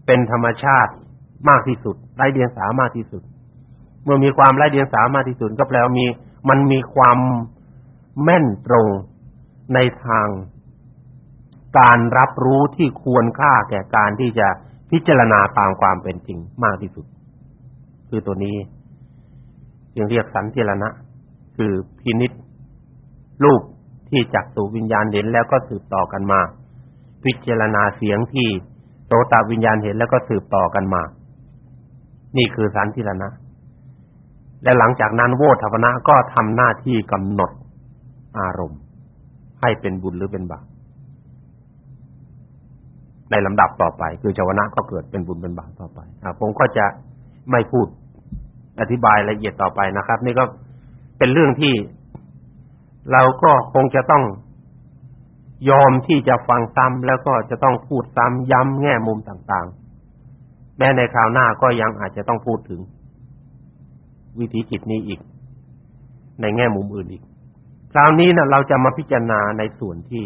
เป็นธรรมชาติมากที่สุดไร้เดียงสามากที่สุด เมื่อมีความไร้เดียงสามากที่สุด ก็แปลว่ามี มันมีความแม่นตรงในทางการรับรู้ที่ควรค่าแก่การที่จะพิจารณาตามความเป็นจริงมากที่สุด คือตัวนี้จึงเรียกสันติรณะ คือพินิษรูปที่จักตูวิญญาณเห็นแล้วก็สืบต่อกันมา พิจารณาเสียงที่โสตวิญญาณเห็นแล้วก็สืบต่อกันมา นี่คือสันติรณะ และหลังจากนั้นโวทพนะก็ทำหน้าที่กำหนดอารมณ์ ให้เป็นบุญหรือเป็นบาปในลำดับต่อไป คือจวนะก็เกิดเป็นบุญเป็นบาปต่อไปผมก็จะไม่พูดอธิบายละเอียดต่อไปนะครับ นี่ก็ เป็นเรื่องที่เราก็คงจะต้องยอมที่จะฟังซ้ำแล้วก็จะต้องพูดซ้ำย้ำแง่มุมต่างๆ แม้ในคราวหน้าก็ยังอาจจะต้องพูดถึง วิถีจิตนี้อีก ในแง่มุมอื่นอีก คราวนี้นะเราจะมาพิจารณาในส่วนที่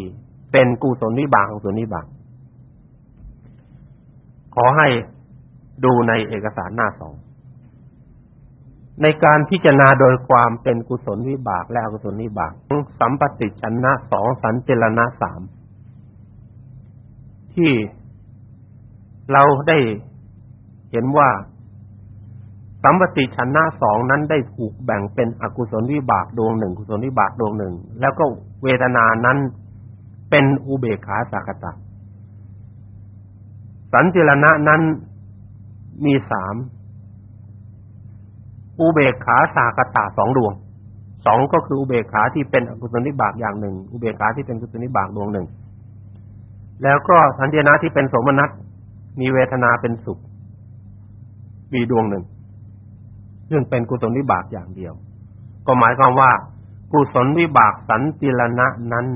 เป็นกุศลวิบากของส่วนวิบาก ขอให้ดูในเอกสารหน้าสอง ในการพิจารณาโดยความเป็นกุศลวิบากและอกุศลวิบากสัมปติชนะสองสันเจรณะสามที่เราได้เห็นว่าสัมปติชนะสองนั้นได้ถูกแบ่งเป็นอกุศลวิบากดวงหนึ่งกุศลวิบากดวงหนึ่งแล้วก็เวทนานั้นเป็นอุเบกขาสักตะสันติรณะนั้นมีสาม อุเบกขาสากตะสองดวงสองก็คืออุเบกขาที่เป็นอกุศลวิบากอย่างหนึ่ง อุเบกขาที่เป็นกุศลวิบากดวงหนึ่ง แล้วก็สันตินะที่เป็นสมนัตมีเวทนาเป็นสุขมีดวงหนึ่ง ซึ่งเป็นกุศลวิบากอย่างเดียว ก็หมายความว่า กุศลวิบากสันติรณะนั้น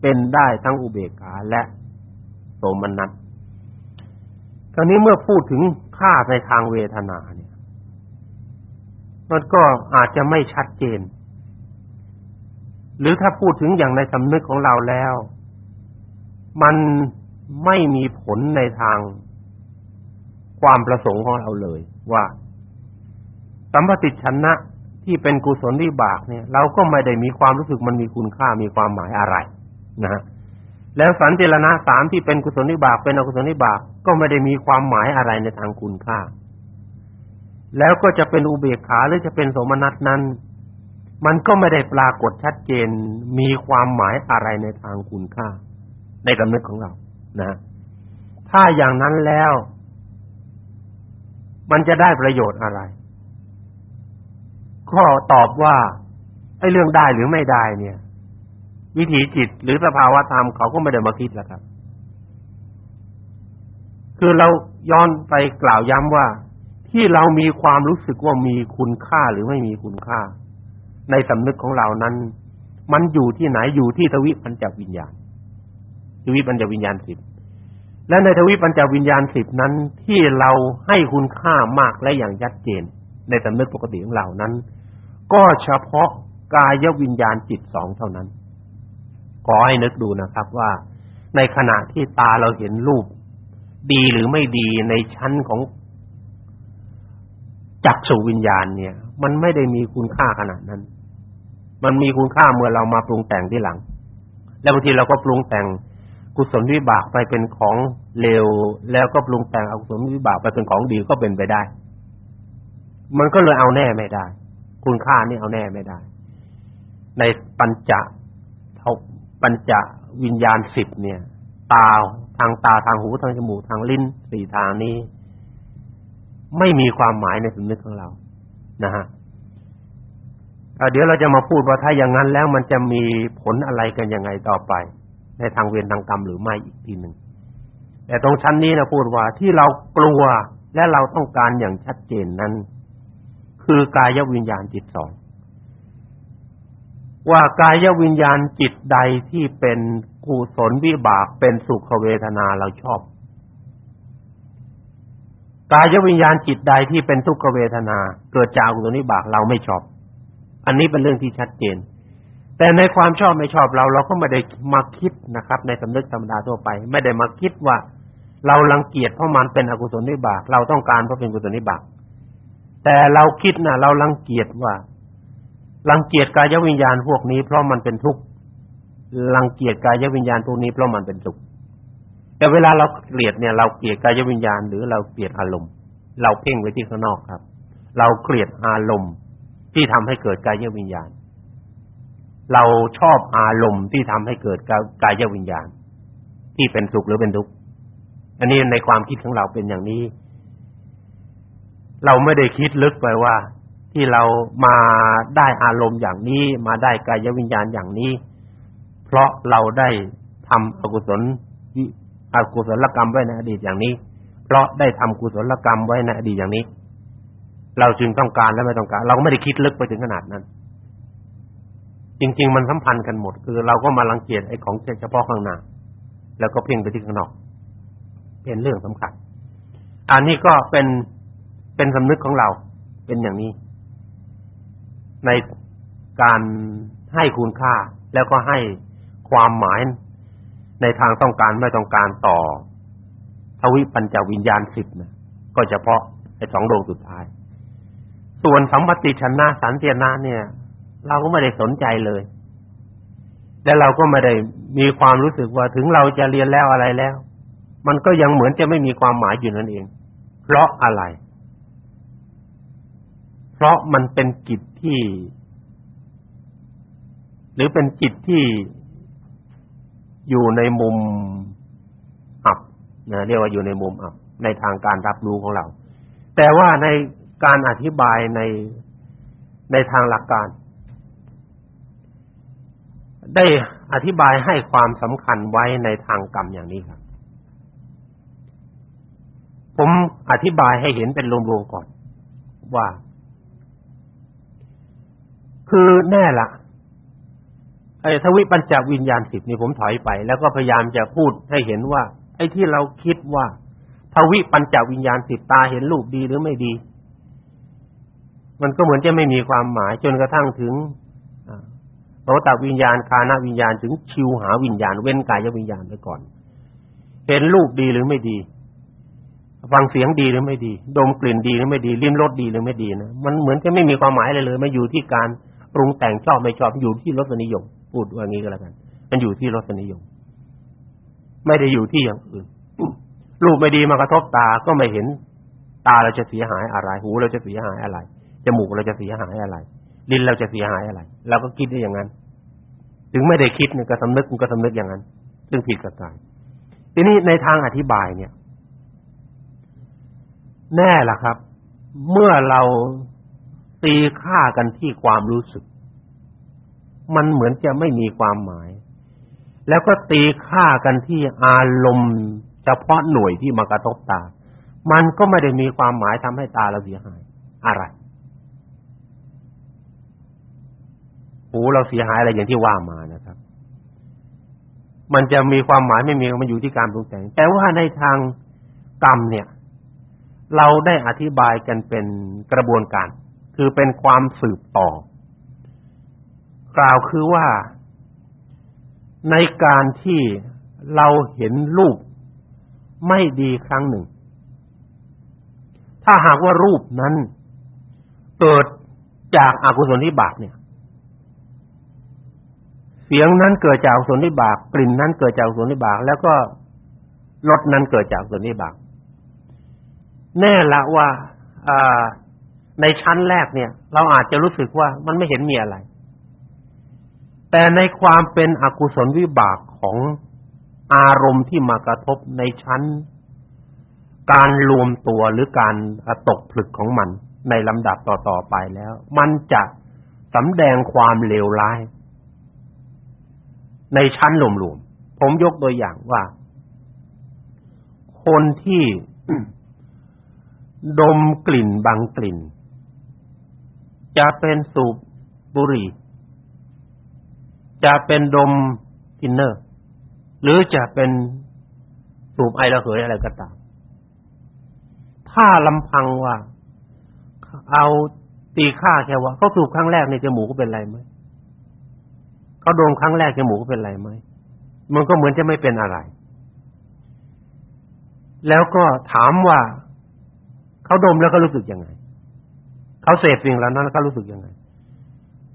เป็นได้ทั้งอุเบกขาและโสมนัสคราวนี้เมื่อพูดถึงค่าในทางเวทนาเนี่ย มันก็อาจจะไม่ชัดเจน หรือถ้าพูดถึงอย่างในสำนึกของเราแล้ว มันไม่มีผลในทางความประสงค์ของเราเลย ว่าสัมปติชนะที่เป็นกุศลวิบากเนี่ย เราก็ไม่ได้มีความรู้สึกมันมีคุณค่ามีความหมายอะไรนะฮะแล้วสันติรณะสามที่เป็นกุศลวิบากเป็นอกุศลวิบากก็ไม่ได้มีความหมายอะไรในทางคุณค่า แล้วก็จะเป็นอุเบกขาหรือจะเป็นสมนัตนั้น มันก็ไม่ได้ปรากฏชัดเจนมีความหมายอะไรในทางคุณค่า ในสำนึกของเรา นะ ถ้าอย่างนั้นแล้ว มันจะได้ประโยชน์อะไร ก็ตอบว่าไอ้เรื่องได้หรือไม่ได้เนี่ย วิถีจิตหรือสภาวะธรรมเขาก็ไม่ได้มาคิดแล้วครับ คือเราย้อนไปกล่าวย้ำว่า ที่เรามีความรู้สึกว่ามีคุณค่าหรือไม่มีคุณค่า ในสำนึกของเรานั้น มันอยู่ที่ไหนอยู่ที่ทวิปัญจวิญญาณทวิปัญจวิญญาณสิบและในทวิปัญจวิญญาณสิบนั้น ที่เราให้คุณค่ามากและอย่างชัดเจน ในสำนึกปกติของเรานั้น ก็เฉพาะกายวิญญาณจิตสองเท่านั้น ขอให้นึกดูนะครับว่า ในขณะที่ตาเราเห็นรูป ดีหรือไม่ดีในชั้นของ จักษุวิญญาณเนี่ย มันไม่ได้มีคุณค่าขนาดนั้น มันมีคุณค่าเมื่อเรามาปรุงแต่งที่หลัง แล้วบางทีเราก็ปรุงแต่งกุศลวิบากไปเป็นของเลวแล้วก็ปรุงแต่งอกุศลวิบากไปเป็นของดีก็เป็นไปได้ มันก็เลยเอาแน่ไม่ได้ คุณค่านี่เอาแน่ไม่ได้ ในปัญจปัญจวิญญาณสิบเนี่ย ตาทางตาทางหูทางจมูกทางลิ้นสี่ทางนี้ ไม่มีความหมายในสำนึกของเรานะฮะเดี๋ยวเราจะมาพูดว่าถ้าอย่างนั้นแล้วมันจะมีผลอะไรกันยังไงต่อไป ในทางเวรทางกรรมหรือไม่อีกทีหนึ่งแต่ตรงชั้นนี้นะพูดว่าที่เรากลัวและเราต้องการอย่างชัดเจนนั้น คือกายวิญญาณจิตสองว่ากายวิญญาณจิตใดที่เป็นกุศลวิบากเป็นสุขเวทนาเราชอบ กายวิญญาณจิตใดที่เป็นทุกขเวทนา เกิดจากกุศลวิบากเราไม่ชอบ อันนี้เป็นเรื่องที่ชัดเจน แต่ในความชอบไม่ชอบเรา เราก็ไม่ได้มาคิดนะครับ ในสำนึกธรรมดาทั่วไป ไม่ได้มาคิดว่าเรารังเกียจเพราะมันเป็นอกุศลนิบากเราต้องการเพราะเป็นกุศลนิบากแต่เราคิดนะเรารังเกียจว่ารังเกียจกายวิญญาณพวกนี้เพราะมันเป็นทุกข์รังเกียจกายวิญญาณพวกนี้เพราะมันเป็นสุข แต่เวลาเราเกลียดเนี่ยเราเกลียดกายวิญญาณหรือเราเกลียดอารมณ์ เราเพ่งไว้ที่ข้างนอกครับ เราเกลียดอารมณ์ที่ทำให้เกิดกายวิญญาณ เราชอบอารมณ์ที่ทำให้เกิดกายวิญญาณ ที่เป็นสุขหรือเป็นทุกข์อันนี้ในความคิดของเราเป็นอย่างนี้ เราไม่ได้คิดลึกไปว่า ที่เรามาได้อารมณ์อย่างนี้ มาได้กายวิญญาณอย่างนี้ เพราะเราได้ทำอกุศล อกุศลกรรมไว้ในอดีตอย่างนี้ เพราะได้ทำกุศลกรรมไว้ในอดีตอย่างนี้ เราจึงต้องการและไม่ต้องการ เราก็ไม่ได้คิดลึกไปถึงขนาดนั้น จริง ๆ มันสัมพันธ์กันหมด คือเราก็มารังเกียจไอ้ของเฉพาะข้างหน้าแล้วก็เพ่งไปที่ข้างนอก เป็นเรื่องสำคัญ อันนี้ก็เป็นเป็นสำนึกของเราเป็นอย่างนี้ ในการให้คุณค่าแล้วก็ให้ความหมาย ในทางต้องการไม่ต้องการต่อทวิปัญจวิญญาณสิบนะก็เฉพาะไอ้สองดวงสุดท้าย ส่วนสัมปติชนะสันเตียนาเนี่ย เราก็ไม่ได้สนใจเลย และเราก็ไม่ได้มีความรู้สึกว่าถึงเราจะเรียนแล้วอะไรแล้ว มันก็ยังเหมือนจะไม่มีความหมายอยู่นั่นเอง เพราะอะไร เพราะมันเป็นจิตที่ หรือเป็นจิตที่ อยู่ในมุมอับนะเรียกว่าอยู่ในมุมอับในทางการรับรู้ของเรา แต่ว่าในการอธิบายในในทางหลักการ ได้อธิบายให้ความสำคัญไว้ในทางกรรมอย่างนี้ครับ ผมอธิบายให้เห็นเป็นรวมๆก่อนว่า คือแน่ละ ไอ้ทวิปัญจวิญญาณสิบนี่ผมถอยไป แล้วก็พยายามจะพูดให้เห็นว่า ไอ้ที่เราคิดว่า ทวิปัญจวิญญาณสิบตาเห็นรูปดีหรือไม่ดี มันก็เหมือนจะไม่มีความหมาย จนกระทั่งถึงโสตวิญญาณคานวิญญาณถึงชิวหาวิญญาณ เว้นกายวิญญาณไปก่อน เห็นรูปดีหรือไม่ดีฟังเสียงดีหรือไม่ดี ดมกลิ่นดีหรือไม่ดีลิ้มรสดีหรือไม่ดีนะมันเหมือนจะไม่มีความหมายเลยเลย มันอยู่ที่การปรุงแต่งชอบไม่ชอบอยู่ที่รสนิยม พูดว่างี้ก็แล้วกัน มันอยู่ที่รสนิยม ไม่ได้อยู่ที่อย่างอื่นรูปไม่ดีมากระทบตาก็ไม่เห็น ตาเราจะเสียหายอะไร หูเราจะเสียหายอะไรจมูกเราจะเสียหายอะไร ลิ้นเราจะเสียหายอะไรเราก็คิดได้อย่างนั้น ถึงไม่ได้คิดเนี่ยก็สำนึกมันก็สำนึกอย่างนั้น ซึ่งผิดกับกายทีนี้ในทางอธิบายเนี่ย แน่ล่ะครับ เมื่อเราตีค่ากันที่ความรู้สึก มันเหมือนจะไม่มีความหมาย แล้วก็ตีค่ากันที่อารมณ์เฉพาะหน่วยที่มากระทบตา มันก็ไม่ได้มีความหมายทำให้ตาเราเสียหาย อะไรหูเราเสียหายอะไรอย่างที่ว่ามานะครับ มันจะมีความหมายไม่มีมันอยู่ที่การปรุงแต่ง แต่ว่าในทางกรรมเนี่ย เราได้อธิบายกันเป็นกระบวนการ คือเป็นความสืบต่อ กล่าวคือว่า ในการที่เราเห็นรูปไม่ดีครั้งหนึ่ง ถ้าหากว่ารูปนั้นเกิดจากอากุศลวิบากเนี่ย เสียงนั้นเกิดจากอกุศลวิบากกลิ่นนั้นเกิดจากอกุศลวิบากแล้วก็รสนั้นเกิดจากอกุศลวิบากแน่ละว่าในชั้นแรกเนี่ย เราอาจจะรู้สึกว่ามันไม่เห็นมีอะไร แต่ในความเป็นอกุศลวิบากของอารมณ์ที่มากระทบในชั้น การรวมตัวหรือการตกผลึกของมันในลำดับต่อๆไปแล้ว มันจะสำแดงความเลวร้าย ในชั้นรวมๆผมยกตัวอย่างว่า คนที่ดมกลิ่นบางกลิ่น จะเป็นสูบบุหรี่ จะเป็นดมทินเนอร์ หรือจะเป็นสูบไอระเหยอะไรก็ตาม ถ้าลำพังว่า เอาตีค่าแค่ว่าเขาสูบครั้งแรกในจมูกก็เป็นไรไหมเขาดมครั้งแรกจมูกก็เป็นไรไหมมันก็เหมือนจะไม่เป็นอะไร แล้วก็ถามว่าเขาดมแล้วก็รู้สึกยังไงเขาเสพสิ่งเหล่านั้นเขารู้สึกยังไง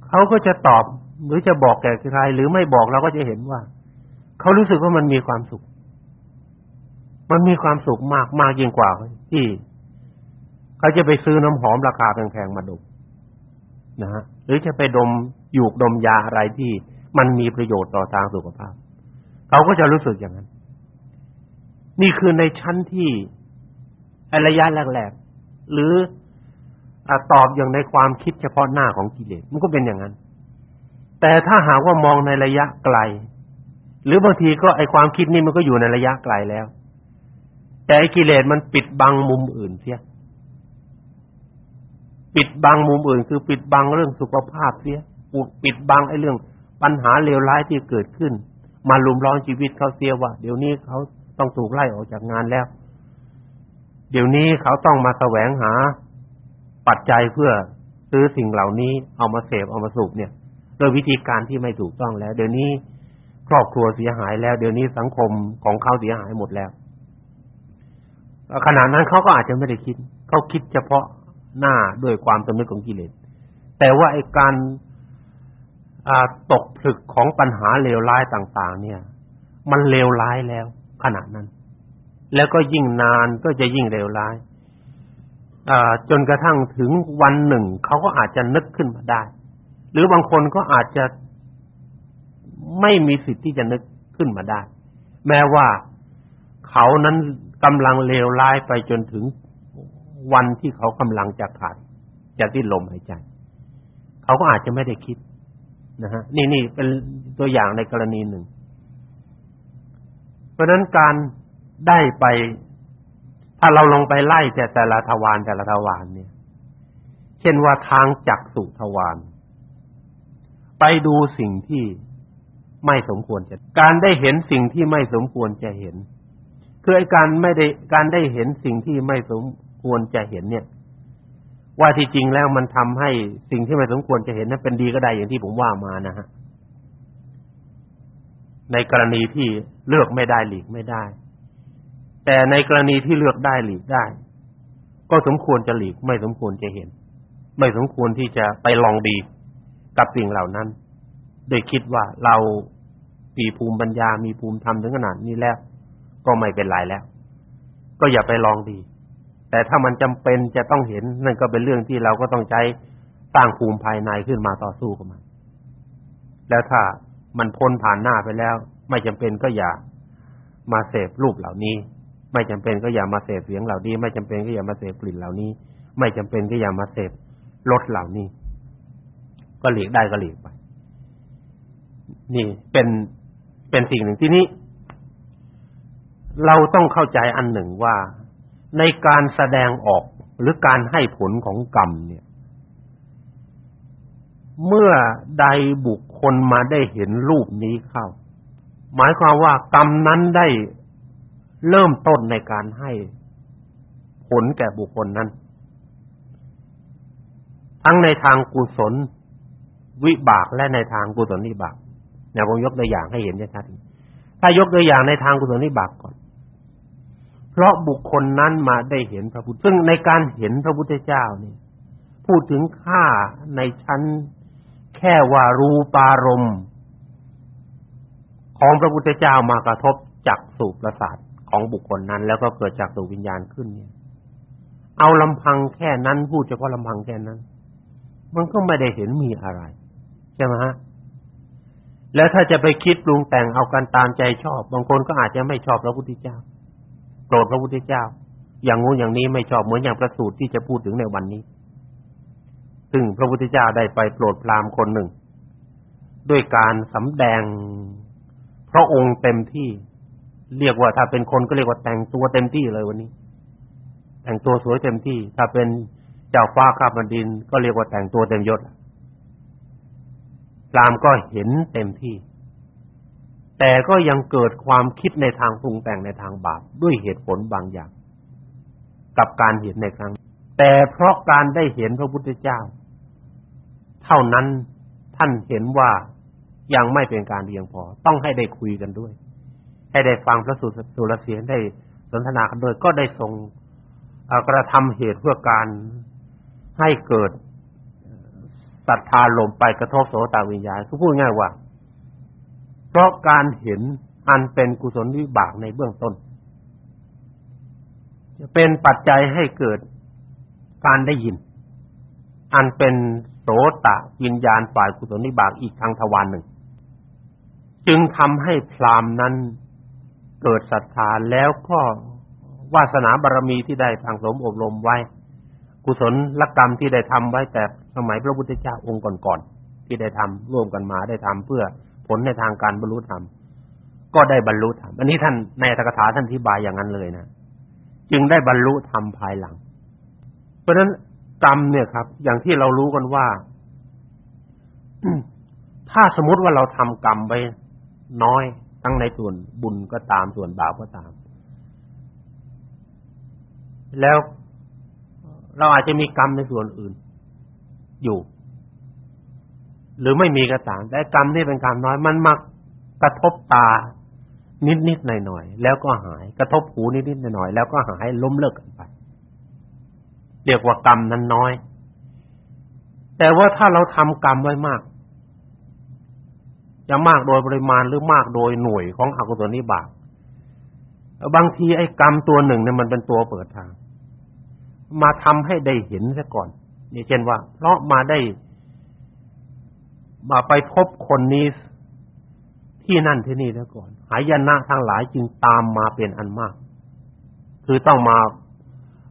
เขาก็จะตอบ หรือจะบอกแก่ใครหรือไม่บอกเราก็จะเห็นว่า เขารู้สึกว่ามันมีความสุข มันมีความสุขมากมากยิ่งกว่าที่เขาจะไปซื้อน้ำหอมราคาแพงๆมาดมนะฮะหรือจะไปดมหยูกดมยาอะไรที่มันมีประโยชน์ต่อทางสุขภาพ เขาก็จะรู้สึกอย่างนั้น นี่คือในชั้นที่ระยะแรกๆหรือตอบอย่างในความคิดเฉพาะหน้าของกิเลสมันก็เป็นอย่างนั้น แต่ถ้าหากว่ามองในระยะไกล หรือบางทีก็ไอความคิดนี่มันก็อยู่ในระยะไกลแล้ว แต่ไอกิเลสมันปิดบังมุมอื่นเสียปิดบังมุมอื่น คือปิดบังเรื่องสุขภาพเสียปิดบังไอ้เรื่องปัญหาเลวร้ายที่เกิดขึ้น มาลุมล้อมชีวิตเขาเสียว่า เดี๋ยวนี้เขาต้องถูกไล่ออกจากงานแล้ว เดี๋ยวนี้เขาต้องมาแสวงหาปัจจัยเพื่อซื้อสิ่งเหล่านี้เอามาเสพเอามาสูบเนี่ย โดยวิธีการที่ไม่ถูกต้องแล้ว เดี๋ยวนี้ครอบครัวเสียหายแล้ว เดี๋ยวนี้สังคมของเขาเสียหายหมดแล้วขณะนั้นเขาก็อาจจะไม่ได้คิด เขาคิดเฉพาะหน้าด้วยความสำนึกของกิเลส แต่ว่าไอ้การตกผลึกของปัญหาเลวร้ายต่าง ๆ เนี่ย มันเลวร้ายแล้วขณะนั้น แล้วก็ยิ่งนานก็จะยิ่งเลวร้ายจนกระทั่งถึงวันหนึ่ง เขาก็อาจจะนึกขึ้นมาได้ หรือบางคนก็อาจจะไม่มีสิทธิ์ที่จะนึกขึ้นมาได้ แม้ว่าเขานั้นกำลังเลวร้ายไปจนถึงวันที่เขากำลังจะขาดจะสิ้นลมหายใจ เขาก็อาจจะไม่ได้คิดนะฮะนี่นี่เป็นตัวอย่างในกรณีหนึ่ง เพราะนั้นการได้ไป ถ้าเราลงไปไล่แต่แต่ละทวารแต่ละทวารเนี่ย เช่นว่าทางจักสุทวาร ไปดูสิ่งที่ไม่สมควรจะการได้เห็นสิ่งที่ไม่สมควรจะเห็น คือไอ้การไม่ได้การได้เห็นสิ่งที่ไม่สมควรจะเห็นเนี่ย ว่าที่จริงแล้วมันทำให้สิ่งที่ไม่สมควรจะเห็นนั้นเป็นดีก็ได้อย่างที่ผมว่ามานะฮะในกรณีที่เลือกไม่ได้หลีกไม่ได้ แต่ในกรณีที่เลือกได้หลีกได้ ก็สมควรจะหลีก ไม่สมควรจะเห็น ไม่สมควรที่จะไปลองดี กับสิ่งเหล่านั้น โดยคิดว่าเรามีภูมิปัญญา มีภูมิธรรมถึงขนาดนี้แล้ว ก็ไม่เป็นไรแล้ว ก็อย่าไปลองดี แต่ถ้ามันจำเป็นจะต้องเห็นนั่นก็เป็นเรื่องที่เราก็ต้องใช้สร้งภูมิภายในขึ้นมาต่อสู้กับมัน แล้วถ้ามันพ้นผ่านหน้าไปแล้ว ไม่จำเป็นก็อย่ามาเสพรูปเหล่านี้ ไม่จำเป็นก็อย่ามาเสพเสียงเหล่านี้ ไม่จำเป็นก็อย่ามาเสพกลิ่นเหล่านี้ ไม่จำเป็นก็อย่ามาเสพรสเหล่านี้ ก็หลีกได้ก็หลีกไป นี่เป็นเป็นสิ่งหนึ่งที่นี้ เราต้องเข้าใจอันหนึ่งว่าในการแสดงออกหรือการให้ผลของกรรมเนี่ย เมื่อใดบุคคลมาได้เห็นรูปนี้เข้า หมายความว่ากรรมนั้นได้เริ่มต้นในการให้ผลแก่บุคคลนั้น ทั้งในทางกุศล วิบากและในทางกุศลวิบากเนี่ยผมยกตัวอย่างให้เห็นชัดๆถ้ายกตัวอย่างในทางกุศลวิบากก่อน เพราะบุคคลนั้นมาได้เห็นพระพุทธซึ่งในการเห็นพระพุทธเจ้านี่พูดถึงค่าในชั้นแค่ว่ารูปารมณ์ของพระพุทธเจ้ามากระทบจักสุประสาทของบุคคลนั้น แล้วก็เกิดจากสุวิญญาณขึ้นเนี่ยเอาลำพังแค่นั้นพูดเฉพาะลำพังแค่นั้น มันก็ไม่ได้เห็นมีอะไร ช่ไหมฮะแล้วถ้าจะไปคิดปรุงแต่งเอากันตามใจชอบ บางคนก็อาจจะไม่ชอบพระพุทธเจ้าโกรธพระพุทธเจ้า อย่างงู้นอย่างนี้ไม่ชอบเหมือนอย่างประสูตรที่จะพูดถึงในวันนี้ ซึ่งพระพุทธเจ้าได้ไปโปรดพราหมณ์คนหนึ่ง ด้วยการสำแดงพระองค์เต็มที่ เรียกว่าถ้าเป็นคนก็เรียกว่าแต่งตัวเต็มที่เลยวันนี้ แต่งตัวสวยเต็มที่ ถ้าเป็นเจ้าฟ้าข้าแผ่นดิน ก็เรียกว่าแต่งตัวเต็มยศ พราหมณ์ก็เห็นเต็มที่ แต่ก็ยังเกิดความคิดในทางปรุงแต่งในทางบาปด้วยเหตุผลบางอย่าง กับการเห็นในครั้ง แต่เพราะการได้เห็นพระพุทธเจ้า เท่านั้นท่านเห็นว่ายังไม่เป็นการเพียงพอ ต้องให้ได้คุยกันด้วย ให้ได้ฟังพระสุสุรเสียงได้สนทนากันด้วยก็ได้ทรงกระทำเหตุเพื่อการให้เกิด ศรัทธาลมไปกระทบโสตวิญญาณคือพูดง่ายว่า เพราะการเห็นอันเป็นกุศลวิบากในเบื้องต้น จะเป็นปัจจัยให้เกิดการได้ยิน อันเป็นโสตวิญญาณฝ่ายกุศลวิบากอีกทางทวารหนึ่ง จึงทำให้พรามนั้นเกิดศรัทธาแล้วก็วาสนาบารรมีที่ได้ทางสมอบรมไว้ กุศลลกรรมที่ได้ทำไว้แต่ สมัยพระพุทธเจ้าองค์ก่อนๆที่ได้ทำร่วมกันมาได้ทำเพื่อผลในทางการบรรลุธรรมก็ได้บรรลุธรรมอันนี้ท่านในอัตถกถาท่านอธิบายอย่างนั้นเลยนะจึงได้บรรลุธรรมภายหลัง เพราะฉะนั้นกรรมเนี่ยครับ อย่างที่เรารู้กันว่าถ้าสมมติว่าเราทำกรรมไปน้อยทั้งในส่วนบุญก็ตามส่วนบาปก็ตาม แล้วเราอาจจะมีกรรมในส่วนอื่น อยู่ หรือไม่มีก็ตามแต่กรรมที่เป็นกรรมน้อยมันมากกระทบตานิดๆหน่อยๆแล้วก็หาย กระทบหูนิดๆหน่อยๆแล้วก็หายล้มเลิกกันไป เรียกว่ากรรมนั้นน้อย แต่ว่าถ้าเราทำกรรมไว้มากจะมากโดยปริมาณหรือมากโดยหน่วยของอกุศลนิบาตบางทีไอ้กรรมตัวหนึ่งเนี่ยมันเป็นตัวเปิดทาง มาทำให้ได้เห็นซะก่อน นี่เช่นว่าเพราะมาได้ มาไปพบคนนี้ที่นั่นที่นี่แล้วก่อน หายนะทั้งหลายจึงตามมาเป็นอันมาก คือต้องมา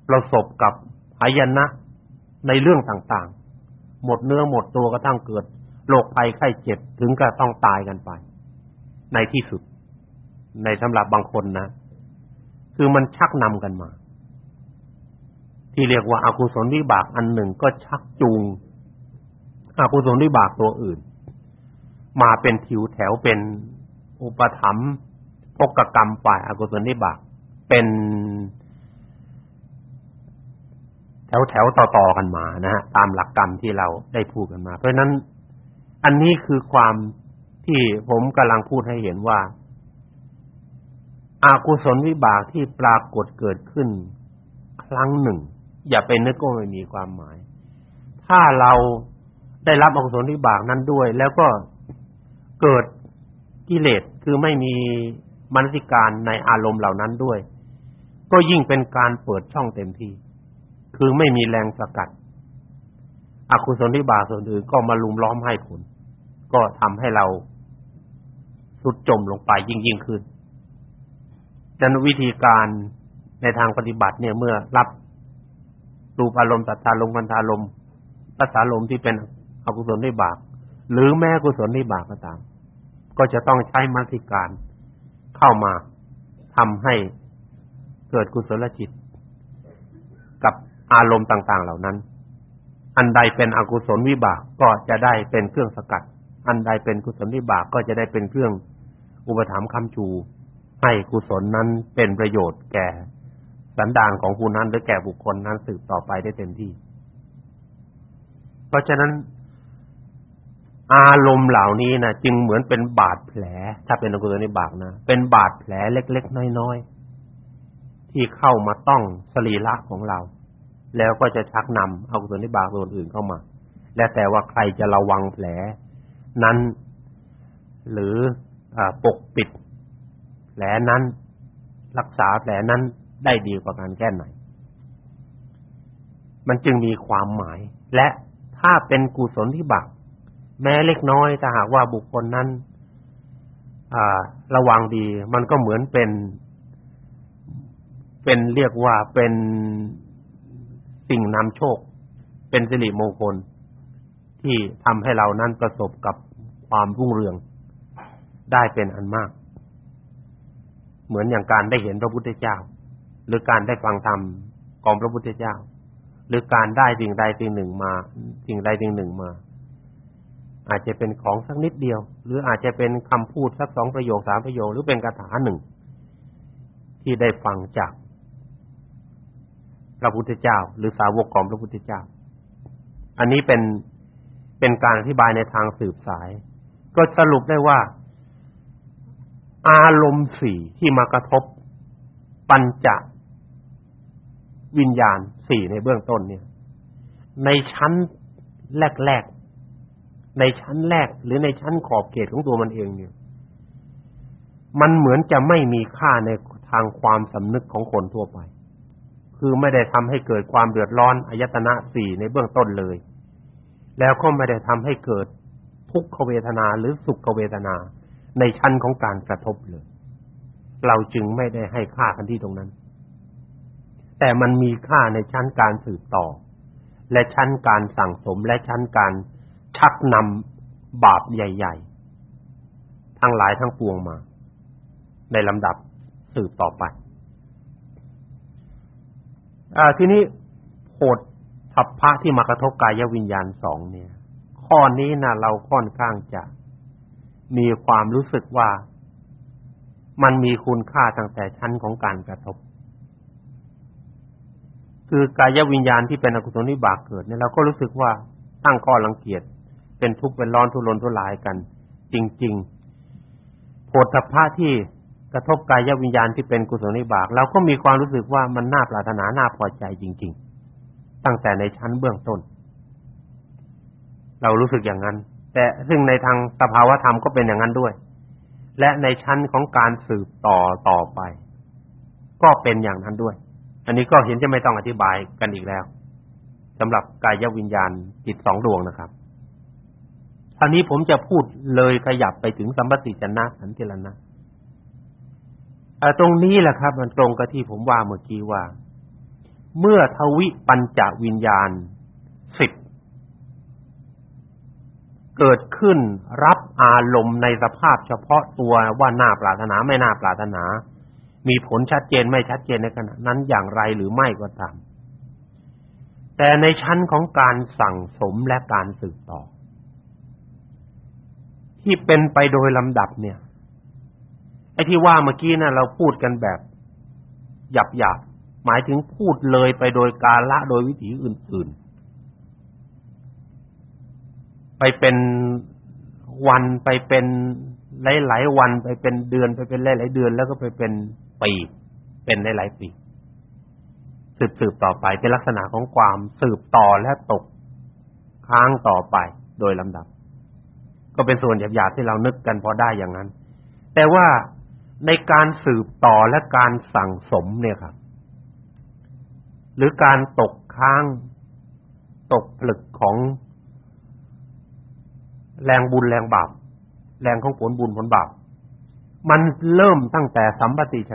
ประสบกับหายนะในเรื่องต่างๆ หมดเนื้อหมดตัวกระทั่งเกิดโรคภัยไข้เจ็บถึงกับต้องตายกันไป ในที่สุด ในสำหรับบางคนนะ คือมันชักนำกันมา ที่เรียกว่าอากุศลวิบากอันหนึ่งก็ชักจูงอากุศลวิบากตัวอื่น มาเป็นทิวแถวเป็นอุปถัมภ์พกกรรมฝ่ายอากุศลวิบาก เป็น แถวแถวต่อๆกันมานะฮะตามหลักกรรมที่เราได้พูดกันมา เพราะนั้น อันนี้คือความที่ผมกำลังพูดให้เห็นว่าอากุศลวิบากที่ปรากฏเกิดขึ้น ครั้งหนึ่ง อย่าไปนึกว่าไม่มีความหมาย ถ้าเราได้รับอกุศลวิบากนั้นด้วย แล้วก็เกิดกิเลสคือไม่มีมนสิการในอารมณ์เหล่านั้นด้วย ก็ยิ่งเป็นการเปิดช่องเต็มที่ คือไม่มีแรงสกัด อกุศลวิบากส่วนอื่นก็มาลุมล้อมให้ผลก็ทำให้เราสุดจมลงไปยิ่งยิ่งขึ้นดังนั้นวิธีการในทางปฏิบัติเนี่ยเมื่อรับ รูปอารมณ์ตัทธารมณ์กันธารมภาษาลมที่เป็นอกุศลวิบากหรือแม้กุศลวิบากก็ตาม ก็จะต้องใช้มนสิการเข้ามาทำให้เกิดกุศลจิต กับอารมณ์ต่าง ๆ เหล่านั้น อันใดเป็นอกุศลวิบากก็จะได้เป็นเครื่องสกัด อันใดเป็นกุศลวิบากก็จะได้เป็นเครื่องอุปถัมภ์ค้ำชูให้กุศลนั้นเป็นประโยชน์แก่ สันดานของผู้นั้นหรือแก่บุคคลนั้นสืบต่อไปได้เต็มที่ เพราะฉะนั้น อารมณ์เหล่านี้นะจึงเหมือนเป็นบาดแผล ถ้าเป็นอกุศลวิบากนะ เป็นบาดแผลเล็กๆน้อยๆที่เข้ามาต้องสรีระของเรา แล้วก็จะชักนำอกุศลวิบากส่วนอื่นเข้ามา และแต่ว่าใครจะระวังแผล นั้น หรือปกปิดแผลนั้น รักษาแผลนั้น ได้ดีกว่าการแก้ไหน มันจึงมีความหมาย และถ้าเป็นกุศลที่บากแม้เล็กน้อยถ้าหากว่าบุคคลนั้นระวังดี มันก็เหมือนเป็น เป็นเรียกว่าเป็นสิ่งนำโชค เป็นสิริมงคล ที่ทำให้เรานั้นประสบกับความรุ่งเรือง ได้เป็นอันมาก เหมือนอย่างการได้เห็นพระพุทธเจ้า หรือการได้ฟังธรรมของพระพุทธเจ้า หรือการได้สิ่งใดสิ่งหนึ่งมา สิ่งใดสิ่งหนึ่งมา อาจจะเป็นของสักนิดเดียว หรืออาจจะเป็นคำพูดสักสองประโยคสามประโยคหรือเป็นคาถาหนึ่ง ที่ได้ฟังจากพระพุทธเจ้า หรือสาวกของพระพุทธเจ้า อันนี้เป็นเป็นการอธิบายในทางสืบสาย ก็สรุปได้ว่า อารมณ์สี่ที่มากระทบปัญจ วิญญาณสี่ในเบื้องต้นเนี่ย ในชั้นแรกๆในชั้นแรก หรือในชั้นขอบเขตของตัวมันเองเนี่ย มันเหมือนจะไม่มีค่าในทางความสำนึกของคนทั่วไป คือไม่ได้ทำให้เกิดความเดือดร้อนอายตนะสี่ในเบื้องต้นเลย แล้วก็ไม่ได้ทำให้เกิดทุกขเวทนาหรือสุขเวทนาในชั้นของการกระทบเลย เราจึงไม่ได้ให้ค่ากันที่ตรงนั้น แต่มันมีค่าในชั้นการสืบต่อ และชั้นการสั่งสมและชั้นการชักนำบาปใหญ่ๆ ทั้งหลายทั้งปวงมา ในลำดับสืบต่อไปอทีนี้โหดทัพพะที่มากระทบกายวิญญาณสองเนี่ย ข้อนี้นะเราค่อนข้างจะมีความรู้สึกว่ามันมีคุณค่าตั้งแต่ชั้นของการกระทบ คือกายวิญญาณที่เป็นอกุศลวิบากเกิดเนี่ยเราก็รู้สึกว่าตั้งข้อรังเกียจเป็นทุกข์เป็นร้อนทุรนทุรายกัน จริง ๆโพธพะที่กระทบกายวิญญาณที่เป็นกุศลวิบากเราก็มีความรู้สึกว่ามันน่าปรารถนาน่าพอใจจริง ๆ ตั้งแต่ในชั้นเบื้องต้น เรารู้สึกอย่างนั้น แต่ซึ่งในทางสภาวธรรมก็เป็นอย่างนั้นด้วย และในชั้นของการสืบต่อต่อไป ก็เป็นอย่างนั้นด้วย อันนี้ก็เห็นจะไม่ต้องอธิบายกันอีกแล้วสำหรับกายวิญญาณจิตสองดวงนะครับคราวนี้ผมจะพูดเลยขยับไปถึงสัมปติจนะสันติรณะตรงนี้แหละครับ มันตรงกับที่ผมว่าเมื่อกี้ว่า เมื่อทวิปัญจวิญญาณสิบเกิดขึ้นรับอารมณ์ในสภาพเฉพาะตัวว่าน่าปรารถนาไม่น่าปรารถนา มีผลชัดเจนไม่ชัดเจนในขณะนั้นอย่างไรหรือไม่ก็ตาม แต่ในชั้นของการสั่งสมและการสืบต่อ ที่เป็นไปโดยลำดับเนี่ยไอ้ที่ว่าเมื่อกี้นะ่ะเราพูดกันแบบหยับๆหมายถึงพูดเลยไปโดยกาละโดยวิถีอื่น ๆ ไปเป็นวันไปเป็นหลายๆวันไปเป็นเดือนไปเป็นหลายๆเดือนแล้วก็ไปเป็น ปีเป็นได้หลายปี สืบๆต่อไปเป็นลักษณะของความสืบต่อและตกค้างต่อไปโดยลำดับ ก็เป็นส่วนหยาบๆที่เรานึกกันพอได้อย่างนั้น แต่ว่าในการสืบต่อและการสั่งสมเนี่ยครับ หรือการตกค้าง ตกผลึกของ แรงบุญแรงบาปแรงของผลบุญผลบาปมันเริ่มตั้งแต่สัมปติช